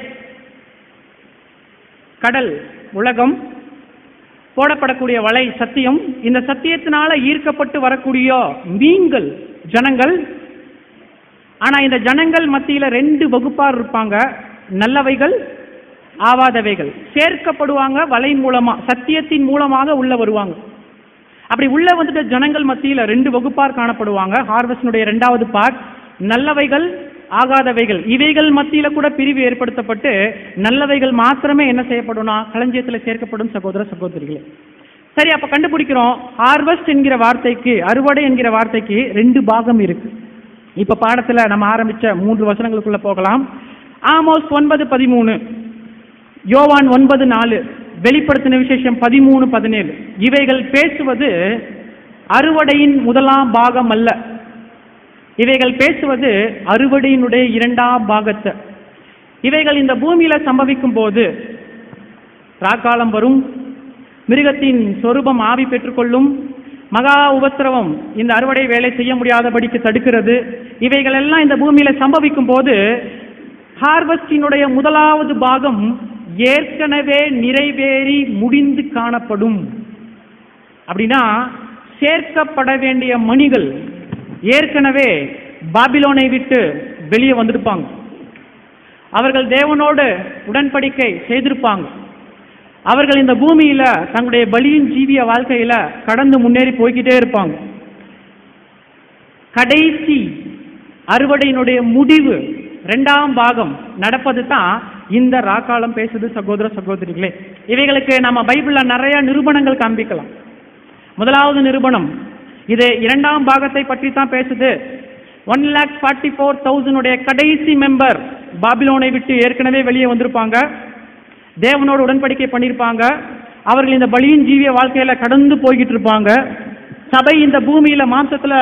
கடல் உலகம் போடப்படக்கூடிய வலை சத்தியம். இந்த சத்தியத்தினால ஈர்க்கப்பட்டு வரக்கூடிய மீன்கள் ஜனங்கள். ஆனா இந்த ஜனங்கள் மத்தியில ரெண்டு வகுப்பார் இருப்பாங்க. நல்லவைகள் ஆவாதவைகள். சேர்க்கப்படுவாங்க வலை மூலமா சத்தியத்தின் மூலமாக உள்ள வருவாங்க. அப்படி உள்ள வந்துட்டு ஜனங்கள் மத்தியில ரெண்டு வகுப்பார் காணப்படுவாங்க. ஹார்வெஸ்டினுடைய இரண்டாவது பார்ட் நல்லவைகள் ஆகாதவைகள். இவைகள் மத்தியில கூட பிரிவு ஏற்படுத்தப்பட்டு நல்லவைகள் மாத்திரமே என்ன செய்யப்படும்னா களஞ்சியத்துல சேர்க்கப்படும் சகோதர சகோதரிகளே. சரி அப்ப கண்டுபிடிக்கிறோம். ஹார்வெஸ்ட் என்கிற வார்த்தைக்கு அறுவடை என்கிற வார்த்தைக்கு ரெண்டு பாகம் இருக்கு. இப்ப பாடத்துல நம்ம ஆரம்பிச்ச மூன்று வசனங்களுக்குள்ள போகலாம். ஆமோஸ் ஒன்பது பதிமூணு யோவான் ஒன்பது நாலு வெளிப்படுத்தின விசேஷம் பதிமூணு பதினேழு. இவைகள் பேசுவது அறுவடையின் முதலாம் பாகம் அல்ல. இவைகள் பேசுவது அறுவடையினுடைய இரண்டாம் பாகத்தை. இவைகள் இந்த பூமியில சம்பவிக்கும் போது ராக்காலம் வரும் மிருகத்தின் சொரூபம் ஆவி பெற்றுக்கொள்ளும் மகா உபத்திரவம் இந்த அறுவடை வேலை செய்ய முடியாதபடிக்கு தடுக்கிறது. இவைகள் எல்லாம் இந்த பூமியில சம்பவிக்கும் போது ஹார்வஸ்டினுடைய முதலாவது பாகம் ஏற்கனவே நிறைவேறி முடிந்து காணப்படும். அப்படின்னா சேர்க்கப்பட வேண்டிய மணிகள் ஏற்கனவே பாபிலோனை விட்டு வெளியே வந்திருப்பாங்க. அவர்கள் தேவனோடு உடன்படிக்கை செய்திருப்பாங்க. அவர்கள் இந்த பூமியில தங்களுடைய பலியின் ஜீவிய வாழ்க்கையில கடந்து முன்னேறி போய்கிட்டே இருப்பாங்க. கடைசி அறுவடையினுடைய முடிவு ரெண்டாம் பாகம் நடப்பது தான் இந்த ராக்காலம் பேசுது சகோதர சகோதரிகளே. இவைகளுக்கு நம்ம பைபிள்ல நிறைய நிரூபணங்கள் காண்பிக்கலாம். முதலாவது நிரூபணம் இது இரண்டாம் பாகத்தை பற்றி தான் பேசுது. One lakh forty four thousand கடைசி மெம்பர் பாபிலோனை விட்டு ஏற்கனவே வெளியே வந்திருப்பாங்க. தேவனோடு உடன்படிக்கை பண்ணியிருப்பாங்க. அவர்கள் இந்த பலியின் ஜீவிய வாழ்க்கையில கடந்து போய்கிட்டு இருப்பாங்க. சபை இந்த பூமியில மாம்சத்துல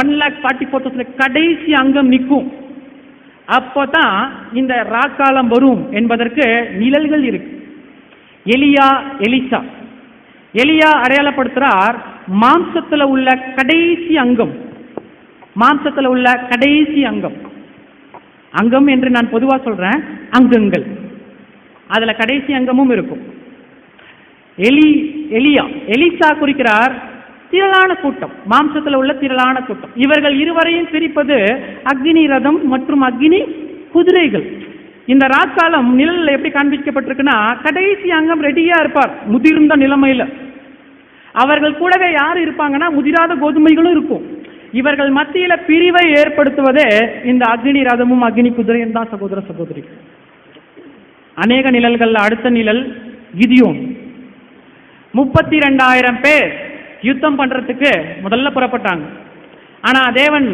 one lakh forty four thousand கடைசி அங்கம் நிற்கும். அப்போதான் இந்த ராக்காலம் வரும் என்பதற்கு நிழல்கள் இருக்கு. எலியா எலிசா. எலியா அடையாளப்படுத்துறார் மாம்சத்துல உள்ள கடைசி அங்கம். மாம்சத்துல உள்ள கடைசி அங்கம். அங்கம் என்று நான் பொதுவா சொல்றேன் அங்கங்கள். அதுல கடைசி அங்கமும் இருக்கும். எலி எலியா எலிசா குறிக்கிறார் திரளான கூட்டம். மாம்சத்துல உள்ள திரளான கூட்டம். இவர்கள் இருவரையும் பிரிப்பது அக்னி ரதம் மற்றும் அக்னி குதிரைகள். இந்த ராக்காலம் நிழலில் எப்படி காண்பிக்கப்பட்டிருக்குன்னா கடைசி அங்கம் ரெடியா இருப்பார் முதிர்ந்த நிலைமையில. அவர்கள் கூடவே யார் இருப்பாங்கன்னா முதிராத கோதுமைகளும் இருக்கும். இவர்கள் மத்தியில பிரிவை ஏற்படுத்துவதே இந்த அக்னி ரதமும் அக்னி குதிரையும் தான் சகோதர சகோதரி. அநேக நிழல்கள்ல அடுத்த நிழல் கிதியோன். முப்பத்தி ரெண்டாயிரம் பேர் யுத்தம் பண்றதுக்கு முதல்ல புறப்பட்டாங்க. ஆனா தேவன்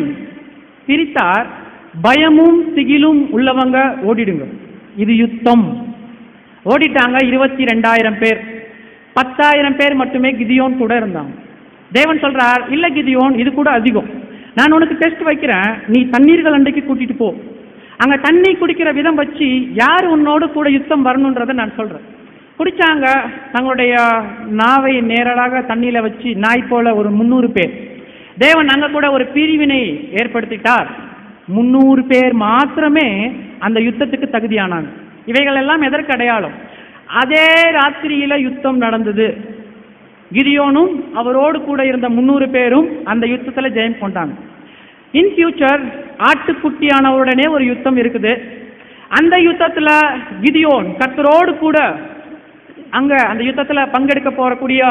பிரித்தார் பயமும் திகிலும் உள்ளவங்க ஓடிடுங்க. இது யுத்தம். ஓடிட்டாங்க இருபத்தி ரெண்டாயிரம் பேர். பத்தாயிரம் பேர் மட்டுமே கிதியோன் கூட இருந்தாங்க. தேவன் சொல்றார் இல்ல கிதியோன் இது கூட அதிகம். நான் உனக்கு டெஸ்ட் வைக்கிறேன். நீ தண்ணீர்கள் அண்டைக்கு கூட்டிட்டு போ. அங்க தண்ணி குடிக்கிற விதம் வச்சு யார் உன்னோடு கூட யுத்தம் வரணுன்றதை நான் சொல்றேன். குடிச்சாங்க தங்களுடைய நாவை நேரடாக தண்ணியில வச்சு நாய் போல ஒரு முன்னூறு பேர். தேவன் அங்க கூட ஒரு பிரிவினை ஏற்படுத்திட்டார். முந்நூறு பேர் மாத்திரமே அந்த யுத்தத்துக்கு தகுதியானாங்க. இவைகள் எல்லாம் எதற்கு அடையாளம்? அதே ராத்திரியில யுத்தம் நடந்தது. கிரியோனும் அவரோடு கூட இருந்த முந்நூறு பேரும் அந்த யுத்தத்துல ஜெயம் கொண்டாங்க இன் ஃபியூச்சர் ஆட்டுக்குட்டியானவருடனே ஒரு யுத்தம் இருக்குது. அந்த யுத்தத்துல கிதியோன் கத்தரோடு கூட அங்க அந்த யுத்தத்துல பங்கெடுக்க போறக்கூடிய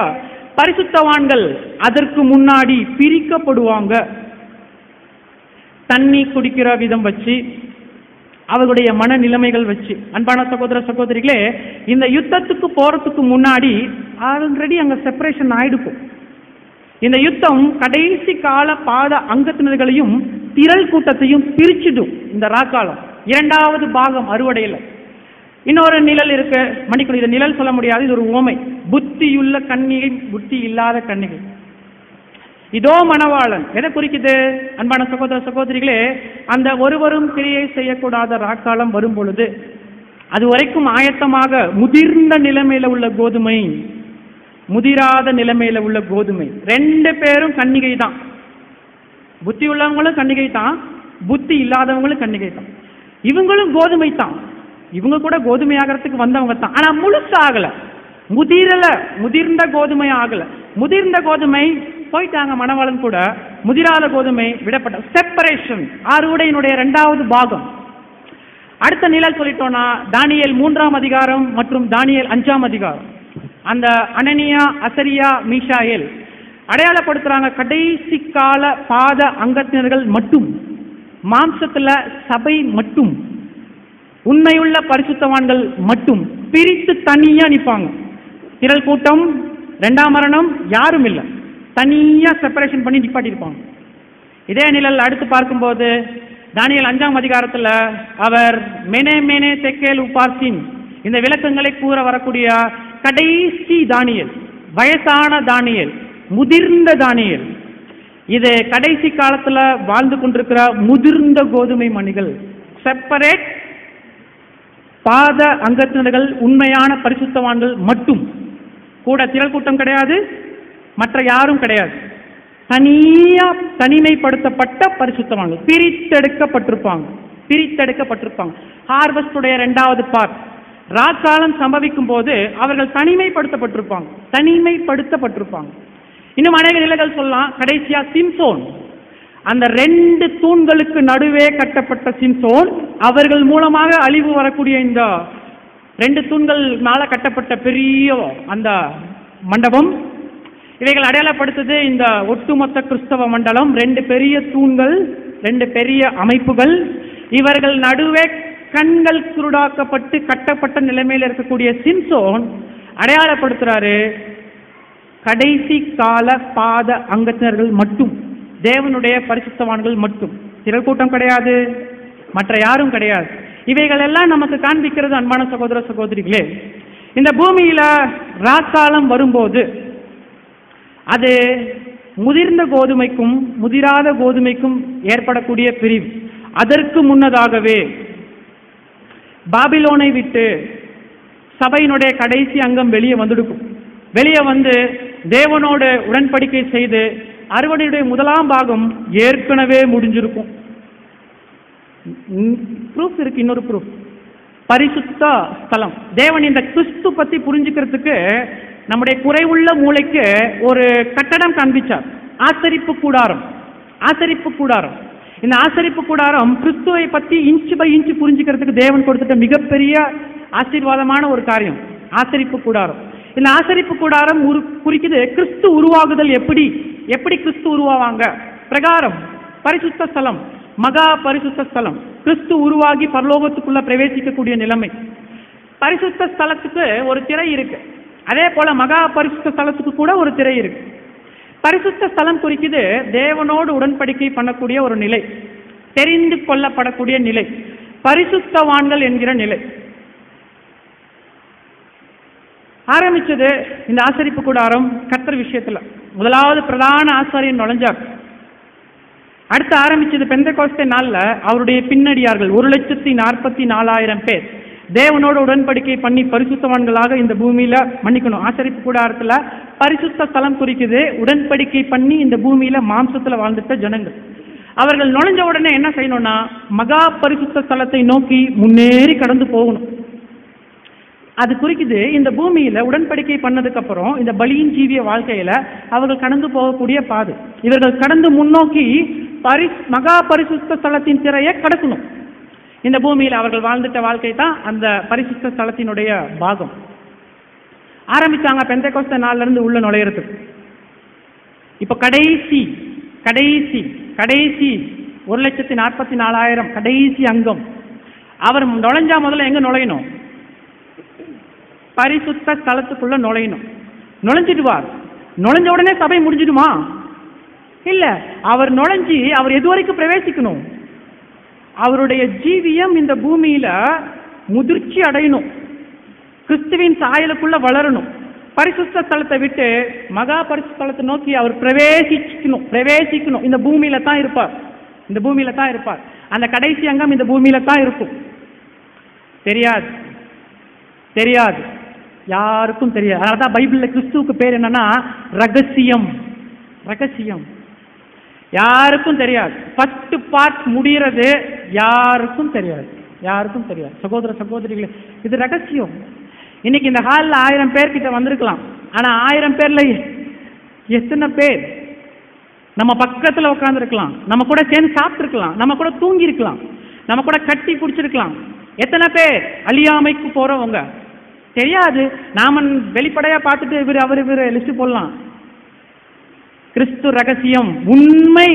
பரிசுத்தவான்கள் அதற்கு முன்னாடி பிரிக்கப்படுவாங்க. தண்ணி குடிக்கிற விதம் வச்சு அவர்களுடைய மன நிலைமைகள் வச்சு. அன்பான சகோதர சகோதரிகளே இந்த யுத்தத்துக்கு போறதுக்கு முன்னாடி ஆல்ரெடி அங்க செப்பரேஷன் ஆயிடுக்கும் இந்த யுத்தம் கடைசி கால பாத அங்கத்தினர்களையும் திரள் கூட்டத்தையும் பிரிச்சிடும் இந்த ராக்காலம் இரண்டாவது பாகம் அறுவடையில். இன்னொரு நிழல் இருக்கு. மன்னிக்கணும் இது நிழல் சொல்ல முடியாது. இது ஒரு உவமை புத்தியுள்ள கண்ணிகை புத்தி இல்லாத கண்ணிகள் இதோ மணவாளன். எதை குறிக்குது? அன்பான சகோதர சகோதரிகளே அந்த ஒருவரும் கிரியை செய்யக்கூடாத ராக்காலம் வரும் பொழுது அது வரைக்கும் ஆயத்தமாக முதிர்ந்த நிலைமையில உள்ள கோதுமை முதிராத நிலைமையில உள்ள கோதுமை. ரெண்டு பேரும் கன்னிகை தான். புத்தி உள்ளவங்களும் கன்னிகை தான் புத்தி இல்லாதவங்களும் கன்னிகை தான். இவங்களும் கோதுமை தான். இவங்க கூட கோதுமை ஆகிறதுக்கு வந்தவங்க தான். ஆனா முழுசாகல முதிரல முதிர்ந்த கோதுமை ஆகல. முதிர்ந்த கோதுமை போயிட்டாங்க மணவாளன் கூட முதிராத கோதுமை விடப்பட்ட செப்பரேஷன் அறுவடையினுடைய இரண்டாவது பாகம். அடுத்த நிழல் சொல்லிட்டோம்னா தானியல் மூன்றாம் அதிகாரம் மற்றும் தானியல் அஞ்சாம் அதிகாரம். அந்த அனனியா அசரியா மீஷாயல் அடையாளப்படுத்துறாங்க கடைசி கால பாத அங்கத்தினர்கள் மட்டும். மாம்சத்துல சபை மட்டும். உண்மையுள்ள பரிசுத்தவான்கள் மட்டும். பிரித்து தனியா நிற்பாங்க திரள் கூட்டம் ரெண்டாம் மரணம் யாரும் இல்லை. தனியாக செப்பரேஷன் பண்ணி நிப்பாட்டியிருப்பாங்க இதே நிழல் அடுத்து பார்க்கும்போது தானியல் அஞ்சாம் அதிகாரத்தில் அவர் மெனே மெனே தெக்கேல் உபார்சின் இந்த விளக்கங்களை கூற வரக்கூடிய கடைசி தானியல் வயசான தானியல் முதிர்ந்த தானியல். இது கடைசி காலத்தில் வாழ்ந்து கொண்டிருக்கிற முதிர்ந்த கோதுமை மணிகள். செப்பரேட் பாத அங்கத்தினர்கள் உண்மையான பரிசுத்தவான்கள் மட்டும். கூட திரள் கூட்டம் கிடையாது. மற்ற யாரும் கிடையாது. தனியா தனிமைப்படுத்தப்பட்ட பரிசுத்தவான்கள். பிரித்தெடுக்கப்பட்டிருப்பாங்க. பிரித்தெடுக்கப்பட்டிருப்பாங்க. ஹார்வெஸ்டுடைய ரெண்டாவது பார்ட் ராக்காலம் சம்பவிக்கும் போது அவர்கள் தனிமைப்படுத்தப்பட்டிருப்பாங்க. தனிமைப்படுத்தப்பட்டிருப்பாங்க. இன்னும் அநேக நிலைகள் சொல்லலாம். கடைசியா சிம்சோன். அந்த ரெண்டு தூண்களுக்கு நடுவே கட்டப்பட்ட சிம்சோன் அவர்கள் மூலமாக அழிவு வரக்கூடிய இந்த ரெண்டு தூண்கள் மேல கட்டப்பட்ட பெரிய அந்த மண்டபம் இவைகள் அடையாளப்படுத்துது இந்த ஒட்டுமொத்த கிறிஸ்தவ மண்டலம். ரெண்டு பெரிய தூண்கள் ரெண்டு பெரிய அமைப்புகள். இவர்கள் நடுவே கண்கள் குருடாக்கப்பட்டு கட்டப்பட்ட நிலைமையில் இருக்கக்கூடிய சிம்சோன் அடையாளப்படுத்துறாரு. கடைசி கால பாத அங்கத்தினர்கள் மட்டும் தேவனுடைய பரிசுத்தவான்கள் மட்டும். திரள் கூட்டம் கிடையாது மற்ற யாரும் கிடையாது. இவைகள் எல்லாம் நமக்கு காண்பிக்கிறது அன்பான சகோதர சகோதரிகளே. இந்த பூமியில ராக்காலம் வரும்போது அது முதிர்ந்த கோதுமைக்கும் முதிராத கோதுமைக்கும் ஏற்படக்கூடிய பிரிவு. அதற்கு முன்னதாகவே பாபிலோனை விட்டு சபையினுடைய கடைசி அங்கம் வெளியே வந்துடுக்கும். வெளியே வந்து தேவனோடு உடன்படிக்கை செய்து அறுவடையுடைய முதலாம் பாகம் ஏற்கனவே முடிஞ்சிருக்கும். ப்ரூஃப் இருக்கு இன்னொரு ப்ரூஃப் பரிசுத்த ஸ்தலம். தேவன் இந்த கிறிஸ்து பத்தி புரிஞ்சுக்கிறதுக்கு நம்முடைய குறைவுள்ள மூளைக்கு ஒரு கட்டடம் காண்பிச்சார். ஆசரிப்பு கூடாரம். ஆசரிப்பு கூடாரம். இந்த ஆசரிப்பு கூடாரம் கிறிஸ்துவை பத்தி இன்ச் பை இன்ச் புரிஞ்சுக்கிறதுக்கு தேவன் கொடுத்துட்ட மிகப்பெரிய ஆசீர்வாதமான ஒரு காரியம். ஆசரிப்பு கூடாரம். இந்த ஆசரிப்பு கூடாரம் உரு குறிக்குது கிறிஸ்து உருவாகுதல் எப்படி? எப்படி கிறிஸ்து உருவாவாங்க? பிரகாரம். பரிசுத்த ஸ்தலம். மகா பரிசுத்த ஸ்தலம். கிறிஸ்து உருவாகி பரலோகத்துக்குள்ள பிரவேசிக்கக்கூடிய நிலைமை. பரிசுத்த ஸ்தலத்துக்கு ஒரு திரை இருக்கு. அதே போல மகா பரிசுத்த ஸ்தலத்துக்கு கூட ஒரு திரை இருக்கு. பரிசுத்த ஸ்தலம் குறிக்குது தேவனோடு உடன்படிக்கை பண்ணக்கூடிய ஒரு நிலை தெரிந்து கொள்ளப்படக்கூடிய நிலை பரிசுத்தவான்கள் என்கிற நிலை. ஆரம்பிச்சது இந்த ஆசரிப்பு கூடாரம் கத்தர் விஷயத்துல. முதலாவது பிரதான ஆசாரியன் நுழைஞ்சார். அடுத்து ஆரம்பிச்சது பெந்த கோஸ்தே நாளில் அவருடைய பின்னடியார்கள் ஒரு லட்சத்தி நாற்பத்தி நாலாயிரம் பேர். தேவனோட உடன்படிக்கை பண்ணி பரிசுத்தவான்களாக இந்த பூமியில மன்னிக்கணும். ஆசரிப்பு கூடாரத்துல பரிசுத்த ஸ்தலம் குறிக்குது. உடன்படிக்கை பண்ணி இந்த பூமியில மாம்சத்துல வாழ்ந்துட்ட ஜனங்கள். அவர்கள் நுழைஞ்ச உடனே என்ன செய்யணும்னா மகா பரிசுத்த ஸ்தலத்தை நோக்கி முன்னேறி கடந்து போகணும். அது குறிக்குது இந்த பூமியில உடன்படிக்கை பண்ணதுக்கு அப்புறம் இந்த பலியின் ஜீவிய வாழ்க்கையில அவர்கள் கடந்து போகக்கூடிய பாது. இவர்கள் கடந்து முன்னோக்கி பரி மகா பரிசுத்த ஸ்தலத்தின் திரையை கடக்கணும். இந்த பூமியில் அவர்கள் வாழ்ந்துட்ட வாழ்க்கை தான் அந்த பரிசுத்த ஸ்தலத்தினுடைய பாகம். ஆரம்பிச்சாங்க பெந்தைக்கோஸ்த நாள்ல இருந்து உள்ள நுழையிறதுக்கு. இப்போ கடைசி கடைசி கடைசி ஒரு லட்சத்தி நாற்பத்தி நாலாயிரம் கடைசி அங்கம். அவர் நுழைஞ்சா முதல்ல எங்க நுழையணும்? பரிசுத்த ஸ்தலத்துக்குள்ள நுழையணும். நுழைஞ்சிடுவார். நுழைஞ்ச உடனே சபை முடிஞ்சிடுமா? இல்ல. அவர் நுழைஞ்சி அவர் எது வரைக்கும் பிரவேசிக்கணும்? அவருடைய ஜீவியம் இந்த பூமியில முதிர்ச்சி அடையணும். கிறிஸ்துவின் சாயலுக்குள்ள வளரணும். பரிசுத்த ஸ்தலத்தை விட்டு மகா பரிசுத்தலத்தை நோக்கி அவர் பிரவேசிக்கணும். பிரவேசிக்கணும். இந்த பூமியில தான் இருப்பார். இந்த பூமியில தான் இருப்பார். அந்த கடைசி அங்கம் இந்த பூமியில தான் இருக்கும். தெரியாது. தெரியாது. யாருக்கும் தெரியாது. அதனால தான் பைபிளில் கிறிஸ்துவுக்கு பேர் என்னன்னா ரகசியம். ரகசியம். யாருக்கும் தெரியாது. பத்து பார்ட் முடிகிறது யாருக்கும் தெரியாது. யாருக்கும் தெரியாது. சகோதர சகோதரிகளே இது ரகசியம். இன்னைக்கு இந்த ஹாலில் ஆயிரம் பேர்கிட்ட வந்திருக்கலாம். ஆனால் ஆயிரம் பேர்ல எத்தனை பேர்? நம்ம பக்கத்தில் உட்காந்துருக்கலாம் நம்ம கூட சேர்ந்து சாப்பிட்ருக்கலாம் நம்ம கூட தூங்கியிருக்கலாம். நம்ம கூட கட்டி பிடிச்சிருக்கலாம் எத்தனை பேர்? அழியாமைக்கு போகிறவங்க தெரியாது. நாம வெளிப்படையாக பார்த்துட்டு இவர் அவர் இவர் லிஸ்ட் போடலாம். கிறிஸ்து ரகசியம் உண்மை.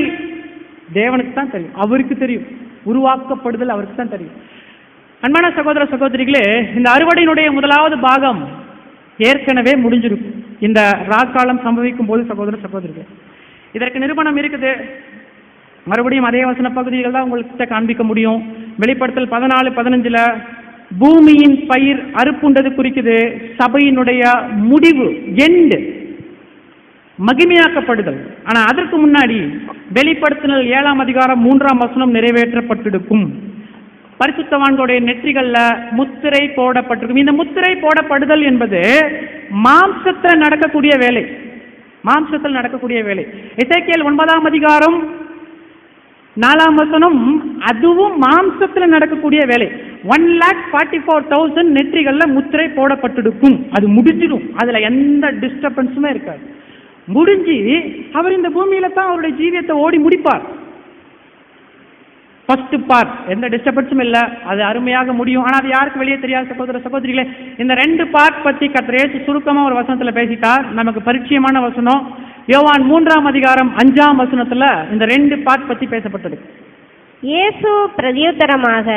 தேவனுக்கு தான் தெரியும். அவருக்கு தெரியும். உருவாக்கப்படுதல் அவருக்கு தான் தெரியும். அன்பான சகோதர சகோதரிகளே இந்த அறுவடையினுடைய முதலாவது பாகம் ஏற்கனவே முடிஞ்சிருக்கும். இந்த ராக்காலம் சம்பவிக்கும் போது சகோதர சகோதரிகள். இதற்கு நிறுவனம் இருக்குது. மறுபடியும் அதே வசன பகுதிகள் தான் உங்கள்கிட்ட காண்பிக்க முடியும். வெளிப்படுத்தல் பதினாலு பதினஞ்சுல பூமியின் பயிர் அறுப்புண்டது குறிக்குது. சபையினுடைய முடிவு எண்டு மகிமையாக்கப்படுதல். ஆனா அதற்கு முன்னாடி வெளிப்படுத்தினல் ஏழாம் அதிகாரம் மூன்றாம் வசனம் நிறைவேற்றப்பட்டிருக்கும். பரிசுத்தவான்களுடைய நெற்றிகள்ல முத்திரை போடப்பட்டிருக்கும். இந்த முத்திரை போடப்படுதல் என்பது மாம்சத்தில் நடக்கக்கூடிய வேலை. மாம்சத்தில் நடக்கக்கூடிய வேலை. இசைக்கியல் ஒன்பதாம் அதிகாரம் நாலாம் வசனம் அதுவும் மாம்சத்தில் நடக்கக்கூடிய வேலை. One lakh forty four thousand நெற்றிகள்ல முத்திரை போடப்பட்டிருக்கும். அது முடிஞ்சிடும். அதுல எந்த டிஸ்டர்பன்ஸுமே இருக்காது. முடிஞ்சு அவர் இந்த பூமியில தான் அவருடைய ஜீவியத்தை ஓடி முடிப்பார். ஃபர்ஸ்ட் பார்ட் எந்த டிஸ்டர்பன்ஸும் இல்லை. அது அருமையாக முடியும். ஆனால் அது யாருக்கு வெளியே தெரியாது சகோதர சகோதரிகளே. இந்த ரெண்டு பார்ட் பற்றி கத்திரேச்சு சுருக்கமாக ஒரு வசனத்தில் பேசிட்டார். நமக்கு பரிச்சயமான வசனம். யோவான் மூன்றாம் அதிகாரம் அஞ்சாம் வசனத்தில் இந்த ரெண்டு பார்ட் பற்றி பேசப்பட்டது. இயேசு பிரதியுத்தரமாக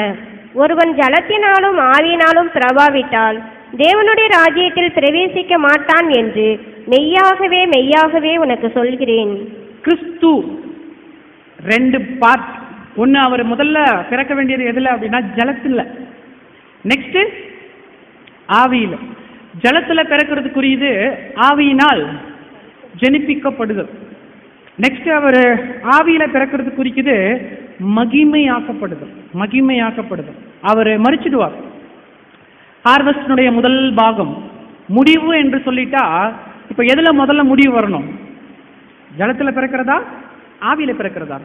ஒருவன் ஜலத்தினாலும் ஆவியினாலும் பிரபாவிட்டால் தேவனுடைய ராஜ்யத்தில் பிரவேசிக்க மாட்டான் என்று மெய்யாகவே மெய்யாகவே உனக்கு சொல்கிறேன். கிறிஸ்து ரெண்டு பார்ட் ஒன்று அவர் முதல்ல பிறக்க வேண்டியது எதில் அப்படின்னா ஜலத்தில். நெக்ஸ்ட் ஆவியில். ஜலத்தில் பிறக்கிறதுக்குரியது ஆவியினால் ஜெனிப்பிக்கப்படுதல். நெக்ஸ்ட் அவர் ஆவியில பிறக்கிறது குறிக்குது மகிமையாக்கப்படுதல். மகிமையாக்கப்படுதல். அவர் மறிச்சிடுவார். ஹார்வெஸ்டினுடைய முதல் பாகம். முடிவு என்று சொல்லிட்டா இப்போ எதுல முதல்ல முடிவு வரணும்? ஜலத்துல பிறக்கிறதா? ஆவியில பிறக்கிறதா?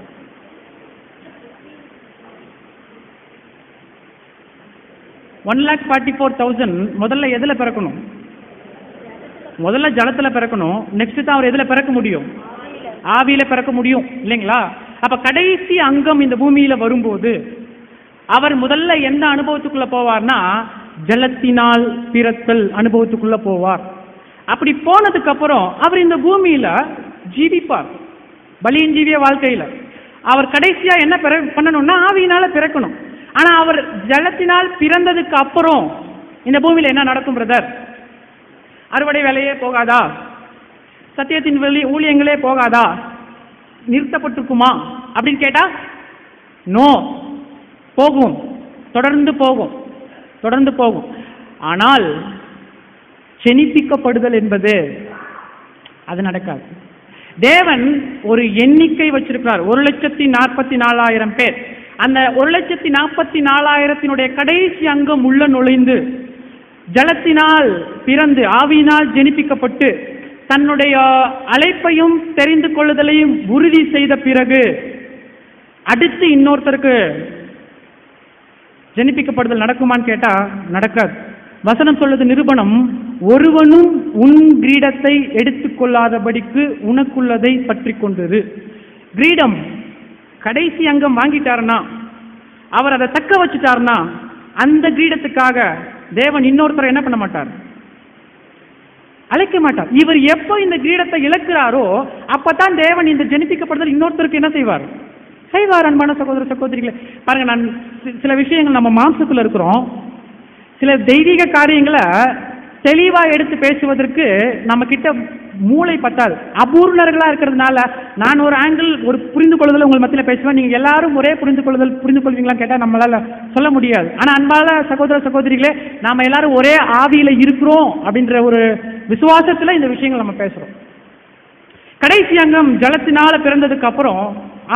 One lakh forty four thousand முதல்ல எதுல பிறக்கணும்? முதல்ல ஜலத்துல பிறக்கணும். நெக்ஸ்ட் தான் அவர் எதுல பிறக்க முடியும்? ஆவியில பிறக்க முடியும் இல்லைங்களா? அப்ப கடைசி அங்கம் இந்த பூமியில வரும்போது அவர் முதல்ல எந்த அனுபவத்துக்குள்ள போவார்னா ஜலத்தினால் பிறத்தல் அனுபவத்துக்குள்ள போவார். அப்படி போனதுக்கு அப்புறம் அவர் இந்த பூமியில ஜீவிப்பார். பலியின் ஜீவிய வாழ்க்கையில. அவர் கடைசியா என்ன பிற பண்ணணும்னா ஆவியினால பிறக்கணும். ஆனா அவர் ஜலத்தினால் பிறந்ததுக்கு அப்புறம் இந்த பூமியில என்ன நடக்கும் பிரதர் அறுவடை வேலையே போகாதா? சத்தியத்தின் வெளி ஊழியங்களே போகாதா? நிறுத்தப்பட்டிருக்குமா? அப்படின்னு கேட்டா நோ போகும். தொடர்ந்து போகும். தொடர்ந்து போகும். ஆனால் செனிப்பிக்கப்படுதல் என்பது அது நடக்காது. தேவன் ஒரு எண்ணிக்கை வச்சிருக்கிறார். ஒரு லட்சத்தி நாற்பத்தி நாலாயிரம் பேர். அந்த ஒரு லட்சத்தி நாற்பத்தி நாலாயிரத்தினுடைய கடைசி அங்கம் உள்ள நுழைந்து ஜலத்தினால் பிறந்து ஆவியினால் ஜெனிப்பிக்கப்பட்டு தன்னுடைய அழைப்பையும் தெரிந்து கொள்ளுதலையும் உறுதி செய்த பிறகு அடுத்து இன்னொருத்தருக்கு ஜெனிப்பிக்கப்படுதல் நடக்குமான்னு கேட்டா நடக்காது. வசனம் சொல்வது நிறுவனம் ஒருவனும் உன் கிரீடத்தை எடுத்துக்கொள்ளாதபடிக்கு உனக்குள்ளதை பற்றி கொண்டது. கிரீடம் கடைசி அங்கம் வாங்கிட்டாருன்னா அவர் அதை தக்க வச்சுட்டாருன்னா அந்த கிரீடத்துக்காக தேவன் இன்னொருத்தரை என்ன பண்ண மாட்டார்? அழைக்க மாட்டார். இவர் எப்போ இந்த கிரீடத்தை இழக்கிறாரோ அப்பதான் தேவன் இந்த ஜெனிப்பிக்கப்படுதல் இன்னொருத்தருக்கு என்ன செய்வார்? செய்வார் அன்பான சகோதர சகோதரிகளை. பாருங்க நான் சில விஷயங்கள் நம்ம மாம்சத்தில் இருக்கிறோம். சில தெய்வீக காரியங்களை தெளிவா எடுத்து பேசுவதற்கு நம்ம கிட்ட மூளை பத்தாது. அபூர்ணர்களா இருக்கிறதுனால நான் ஒரு ஆங்கிள் ஒரு புரிந்து கொள்ளுதல் உங்கள் மத்தியில பேசுவேன். நீங்க எல்லாரும் ஒரே புரிந்து கொள்ளுதல் புரிந்து கொள்வீங்களா கேட்டா நம்மளால சொல்ல முடியாது. ஆனா அன்பால சகோதர சகோதரிகளே நாம எல்லாரும் ஒரே ஆவியில இருக்கிறோம் அப்படின்ற ஒரு விசுவாசத்துல இந்த விஷயங்கள் நம்ம பேசுறோம். கடைசி அங்கம் ஜலத்தினால பிறந்ததுக்கு அப்புறம்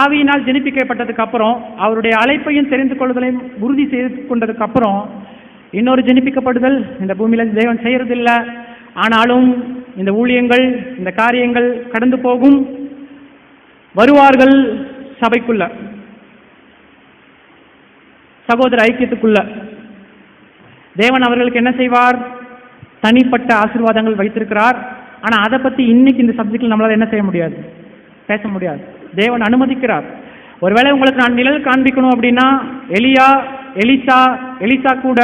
ஆவியினால் ஜெனிப்பிக்கப்பட்டதுக்கு அப்புறம் அவருடைய அழைப்பையும் தெரிந்து கொள்ளுதலையும் உறுதி செய்து கொண்டதுக்கு அப்புறம் இன்னொரு ஜெனிப்பிக்கப்படுதல். இந்த பூமியில தேவன் செய்யறதில்ல. ஆனாலும் இந்த ஊழியங்கள் இந்த காரியங்கள் கடந்து போகும் வருவார்கள் சபைக்குள்ள. சகோதர ஐக்கியத்துக்குள்ள. தேவன் அவர்களுக்கு என்ன செய்வார்? தனிப்பட்ட ஆசீர்வாதங்கள் வைத்திருக்கிறார். ஆனால் அதை பற்றி இன்னைக்கு இந்த சப்ஜெக்டில் நம்மளால் என்ன செய்ய முடியாது? பேச முடியாது. தேவன் அனுமதிக்கிறார். ஒருவேளை உங்களுக்கு நான் நிழல் காண்பிக்கணும் அப்படின்னா எலியா எலிசா எலிசா கூட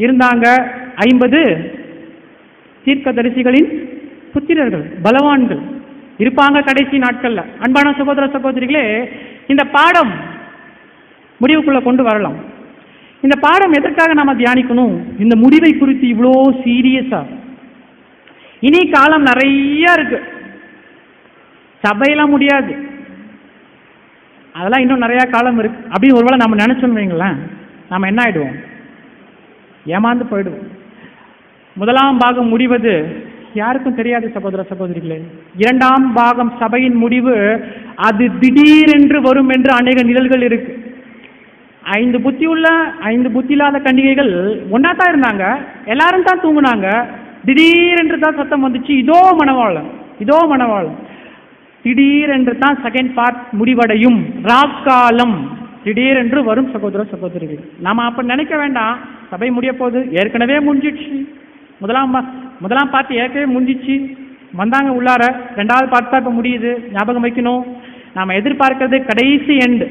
இருந்தாங்க ஐம்பது தீர்க்கதரிசிகளின் புத்திரர்கள் பலவான்கள். இருப்பாங்க கடைசி நாட்கள்ல. அன்பான சகோதர சகோதரிகளே இந்த பாடம் முடிவுக்குள்ள கொண்டு வரலாம். இந்த பாடம் எதற்காக நாம தியானிக்கணும்? இந்த முடிவை குறித்து இவ்வளோ சீரியஸா. இனி காலம் நிறைய இருக்கு. சபையெல்லாம் முடியாது. அதெல்லாம் இன்னும் நிறைய காலம் இருக்கு. அப்படின்னு ஒருவேளை நம்ம நினைச்சோம் வைங்களேன் நாம என்ன ஆயிடுவோம்? ஏமாந்து போயிடுவோம் முதலாம் பாகம் முடிவது யாருக்கும் தெரியாது சகோதர சகோதரிகளே. இரண்டாம் பாகம் சபையின் முடிவு அது திடீரென்று வரும் என்று அநேக நிழல்கள் இருக்கு. ஐந்து புத்தி உள்ள ஐந்து புத்தி இல்லாத கண்டிகைகள் ஒன்னா தான் இருந்தாங்க. எல்லாரும் தான் தூங்குனாங்க. திடீரென்று தான் சத்தம் வந்துச்சு. இதோ மனவாளம் இதோ மனவாளம் திடீரென்று தான் செகண்ட் பார்ட் முடிவடையும். ராக்காலம் திடீரென்று வரும் சகோதர சகோதரிகள். நாம் அப்போ நினைக்க வேண்டாம். சபை முடிய போகுது. ஏற்கனவே முடிஞ்சிடுச்சு. முதலாம் முதலாம் பார்த்து ஏற்கனவே முடிஞ்சிச்சு. வந்தாங்க உள்ளார. ரெண்டாவது பார்ட் தான் இப்போ முடியுது. ஞாபகம் வைக்கணும். நாம் எதிர்பார்க்கறது கடைசி எண்டு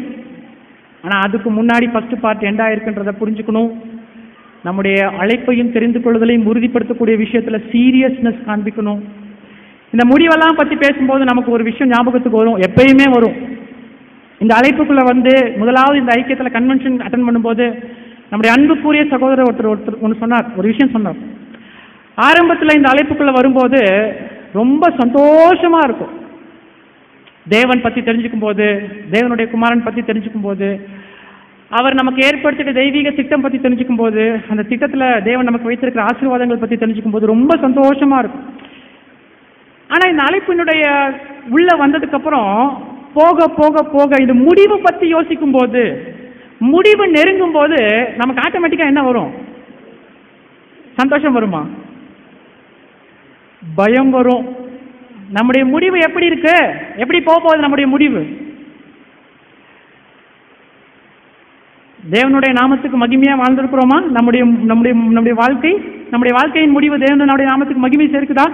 ஆனால் அதுக்கு முன்னாடி ஃபஸ்ட்டு பார்ட் எண்டாக இருக்குன்றதை புரிஞ்சுக்கணும். நம்முடைய அழைப்பையும் தெரிந்து கொள்வதையும் உறுதிப்படுத்தக்கூடிய விஷயத்தில் சீரியஸ்னஸ் காண்பிக்கணும். இந்த முடிவெல்லாம் பற்றி பேசும்போது நமக்கு ஒரு விஷயம் ஞாபகத்துக்கு வரும். எப்பயுமே வரும். இந்த அழைப்புக்குள்ள வந்து முதலாவது இந்த ஐக்கியத்துல கன்வென்ஷன் அட்டன் பண்ணும்போது நம்முடைய அன்புக்குரிய சகோதரர் ஒருத்தர் ஒருத்தர் ஒன்று சொன்னார். ஒரு விஷயம் சொன்னார். ஆரம்பத்தில் இந்த அழைப்புக்குள்ள வரும்போது ரொம்ப சந்தோஷமா இருக்கும். தேவன் பத்தி தெரிஞ்சுக்கும் போது தேவனுடைய குமாரன் பத்தி தெரிஞ்சுக்கும் போது அவர் நமக்கு ஏற்படுத்திய தெய்வீக திட்டம் பத்தி தெரிஞ்சுக்கும் போது அந்த திட்டத்துல தேவன் நமக்கு வைத்திருக்கிற ஆசீர்வாதங்கள் பத்தி தெரிஞ்சுக்கும் போது ரொம்ப சந்தோஷமா இருக்கும். ஆனா இந்த அழைப்பினுடைய உள்ள வந்ததுக்கு அப்புறம் போக போக போக இந்த முடிவு பத்தி யோசிக்கும் போது முடிவு நெருங்கும் போது நமக்கு ஆட்டோமேட்டிக்கா என்ன வரும்? சந்தோஷம் வருமா? பயம் வரும். நம்முடைய முடிவு எப்படி இருக்கு? எப்படி போக போகுது நம்முடைய முடிவு? தேவனுடைய நாமத்துக்கு மகிமையா வாழ்ந்திருக்கிறோமா? நம்முடைய நம்முடைய நம்முடைய வாழ்க்கை? நம்முடைய வாழ்க்கையின் முடிவு தேவனுடைய நாமத்துக்கு மகிமை சேர்க்குதா?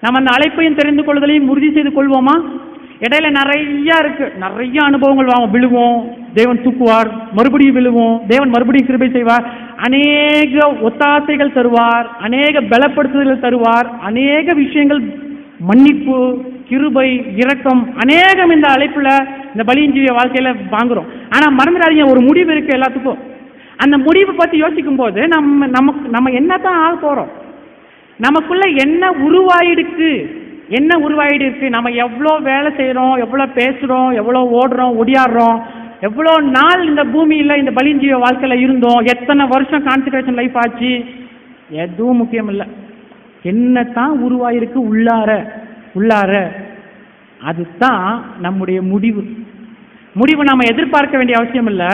நம்ம அந்த அழைப்பையும் தெரிந்து கொள்வதையும் உறுதி செய்து கொள்வோமா? இடையில நிறைய இருக்கு. நிறைய அனுபவங்கள் வாங்க விழுவோம் தேவன் தூக்குவார் மறுபடியும் விழுவோம் தேவன் மறுபடியும் கிருபை செய்வார். அநேக ஒத்தாசைகள் தருவார் அநேக பலப்படுத்துதல்கள் தருவார் அநேக விஷயங்கள் மன்னிப்பு கிருபை இரக்கம் அநேகம் இந்த அழைப்புல இந்த பலியின் வாழ்க்கையில வாங்குறோம். ஆனா மறந்துடாதீங்க ஒரு முடிவு இருக்கு எல்லாத்துக்கும். அந்த முடிவு பத்தி யோசிக்கும் போது நம்ம நமக்கு நம்ம என்னதான் ஆக போறோம்? நமக்குள்ள என்ன உருவாயிடுக்கு என்ன உருவாயிட்டு இருக்கு? நம்ம எவ்வளோ வேலை செய்கிறோம் எவ்வளோ பேசுகிறோம் எவ்வளோ ஓடுறோம் ஒடியாடுறோம் எவ்வளோ நாள் இந்த பூமியில் இந்த பலிஞ்சீவ வாழ்க்கையில் இருந்தோம் எத்தனை வருஷம் கான்சன்ட்ரேஷன் லைஃப் ஆச்சு? எதுவும் முக்கியம் இல்லை. என்னத்தான் உருவாயிருக்கு உள்ளார உள்ளார? அதுதான் நம்முடைய முடிவு. முடிவு நாம் எதிர்பார்க்க வேண்டிய அவசியம் இல்லை.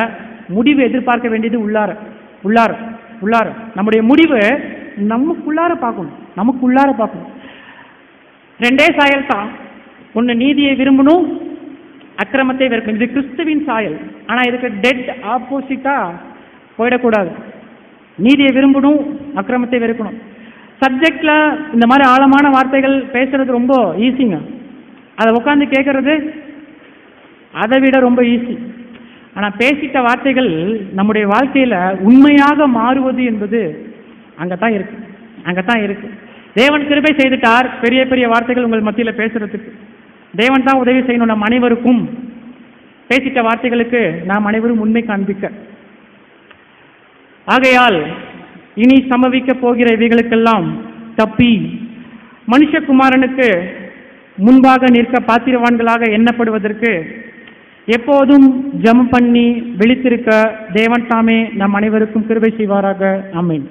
முடிவு எதிர்பார்க்க வேண்டியது உள்ளார உள்ளார உள்ளார. நம்முடைய முடிவு நமக்குள்ளார பார்க்கணும். நமக்குள்ளார பார்க்கணும். ரெண்டே சாயல் தான். ஒன்று நீதியை விரும்பணும் அக்கிரமத்தை வெறுக்கணும். இது கிறிஸ்துவின் சாயல். ஆனால் இதுக்கு டெட் ஆப்போசிட்டாக போயிடக்கூடாது. நீதியை விரும்பணும் அக்கிரமத்தை வெறுக்கணும். சப்ஜெக்டில் இந்த மாதிரி ஆழமான வார்த்தைகள் பேசுறது ரொம்ப ஈஸிங்க அதை உட்காந்து கேட்கறது அதை விட ரொம்ப ஈஸி ஆனால் பேசிட்ட வார்த்தைகள் நம்முடைய வாழ்க்கையில் உண்மையாக மாறுவது என்பது அங்கே தான் இருக்குது அங்கே தான் இருக்குது தேவன் கிருபை செய்துட்டார். பெரிய பெரிய வார்த்தைகள் உங்கள் மத்தியில் பேசுறதுக்கு. தேவன் தான் உதவி செய்யணும் நம் அனைவருக்கும். பேசிட்ட வார்த்தைகளுக்கு நாம் அனைவரும் உண்மை காண்பிக்க. ஆகையால் இனி சம்பவிக்க போகிற இவைகளுக்கெல்லாம் தப்பி மனுஷகுமாரனுக்கு முன்பாக நிற்க பாத்திரவான்களாக எண்ணப்படுவதற்கு எப்போதும் ஜம் பண்ணி விழித்திருக்க தேவன் தாமே நம் அனைவருக்கும் கிருபை செய்வாராக. அமைன்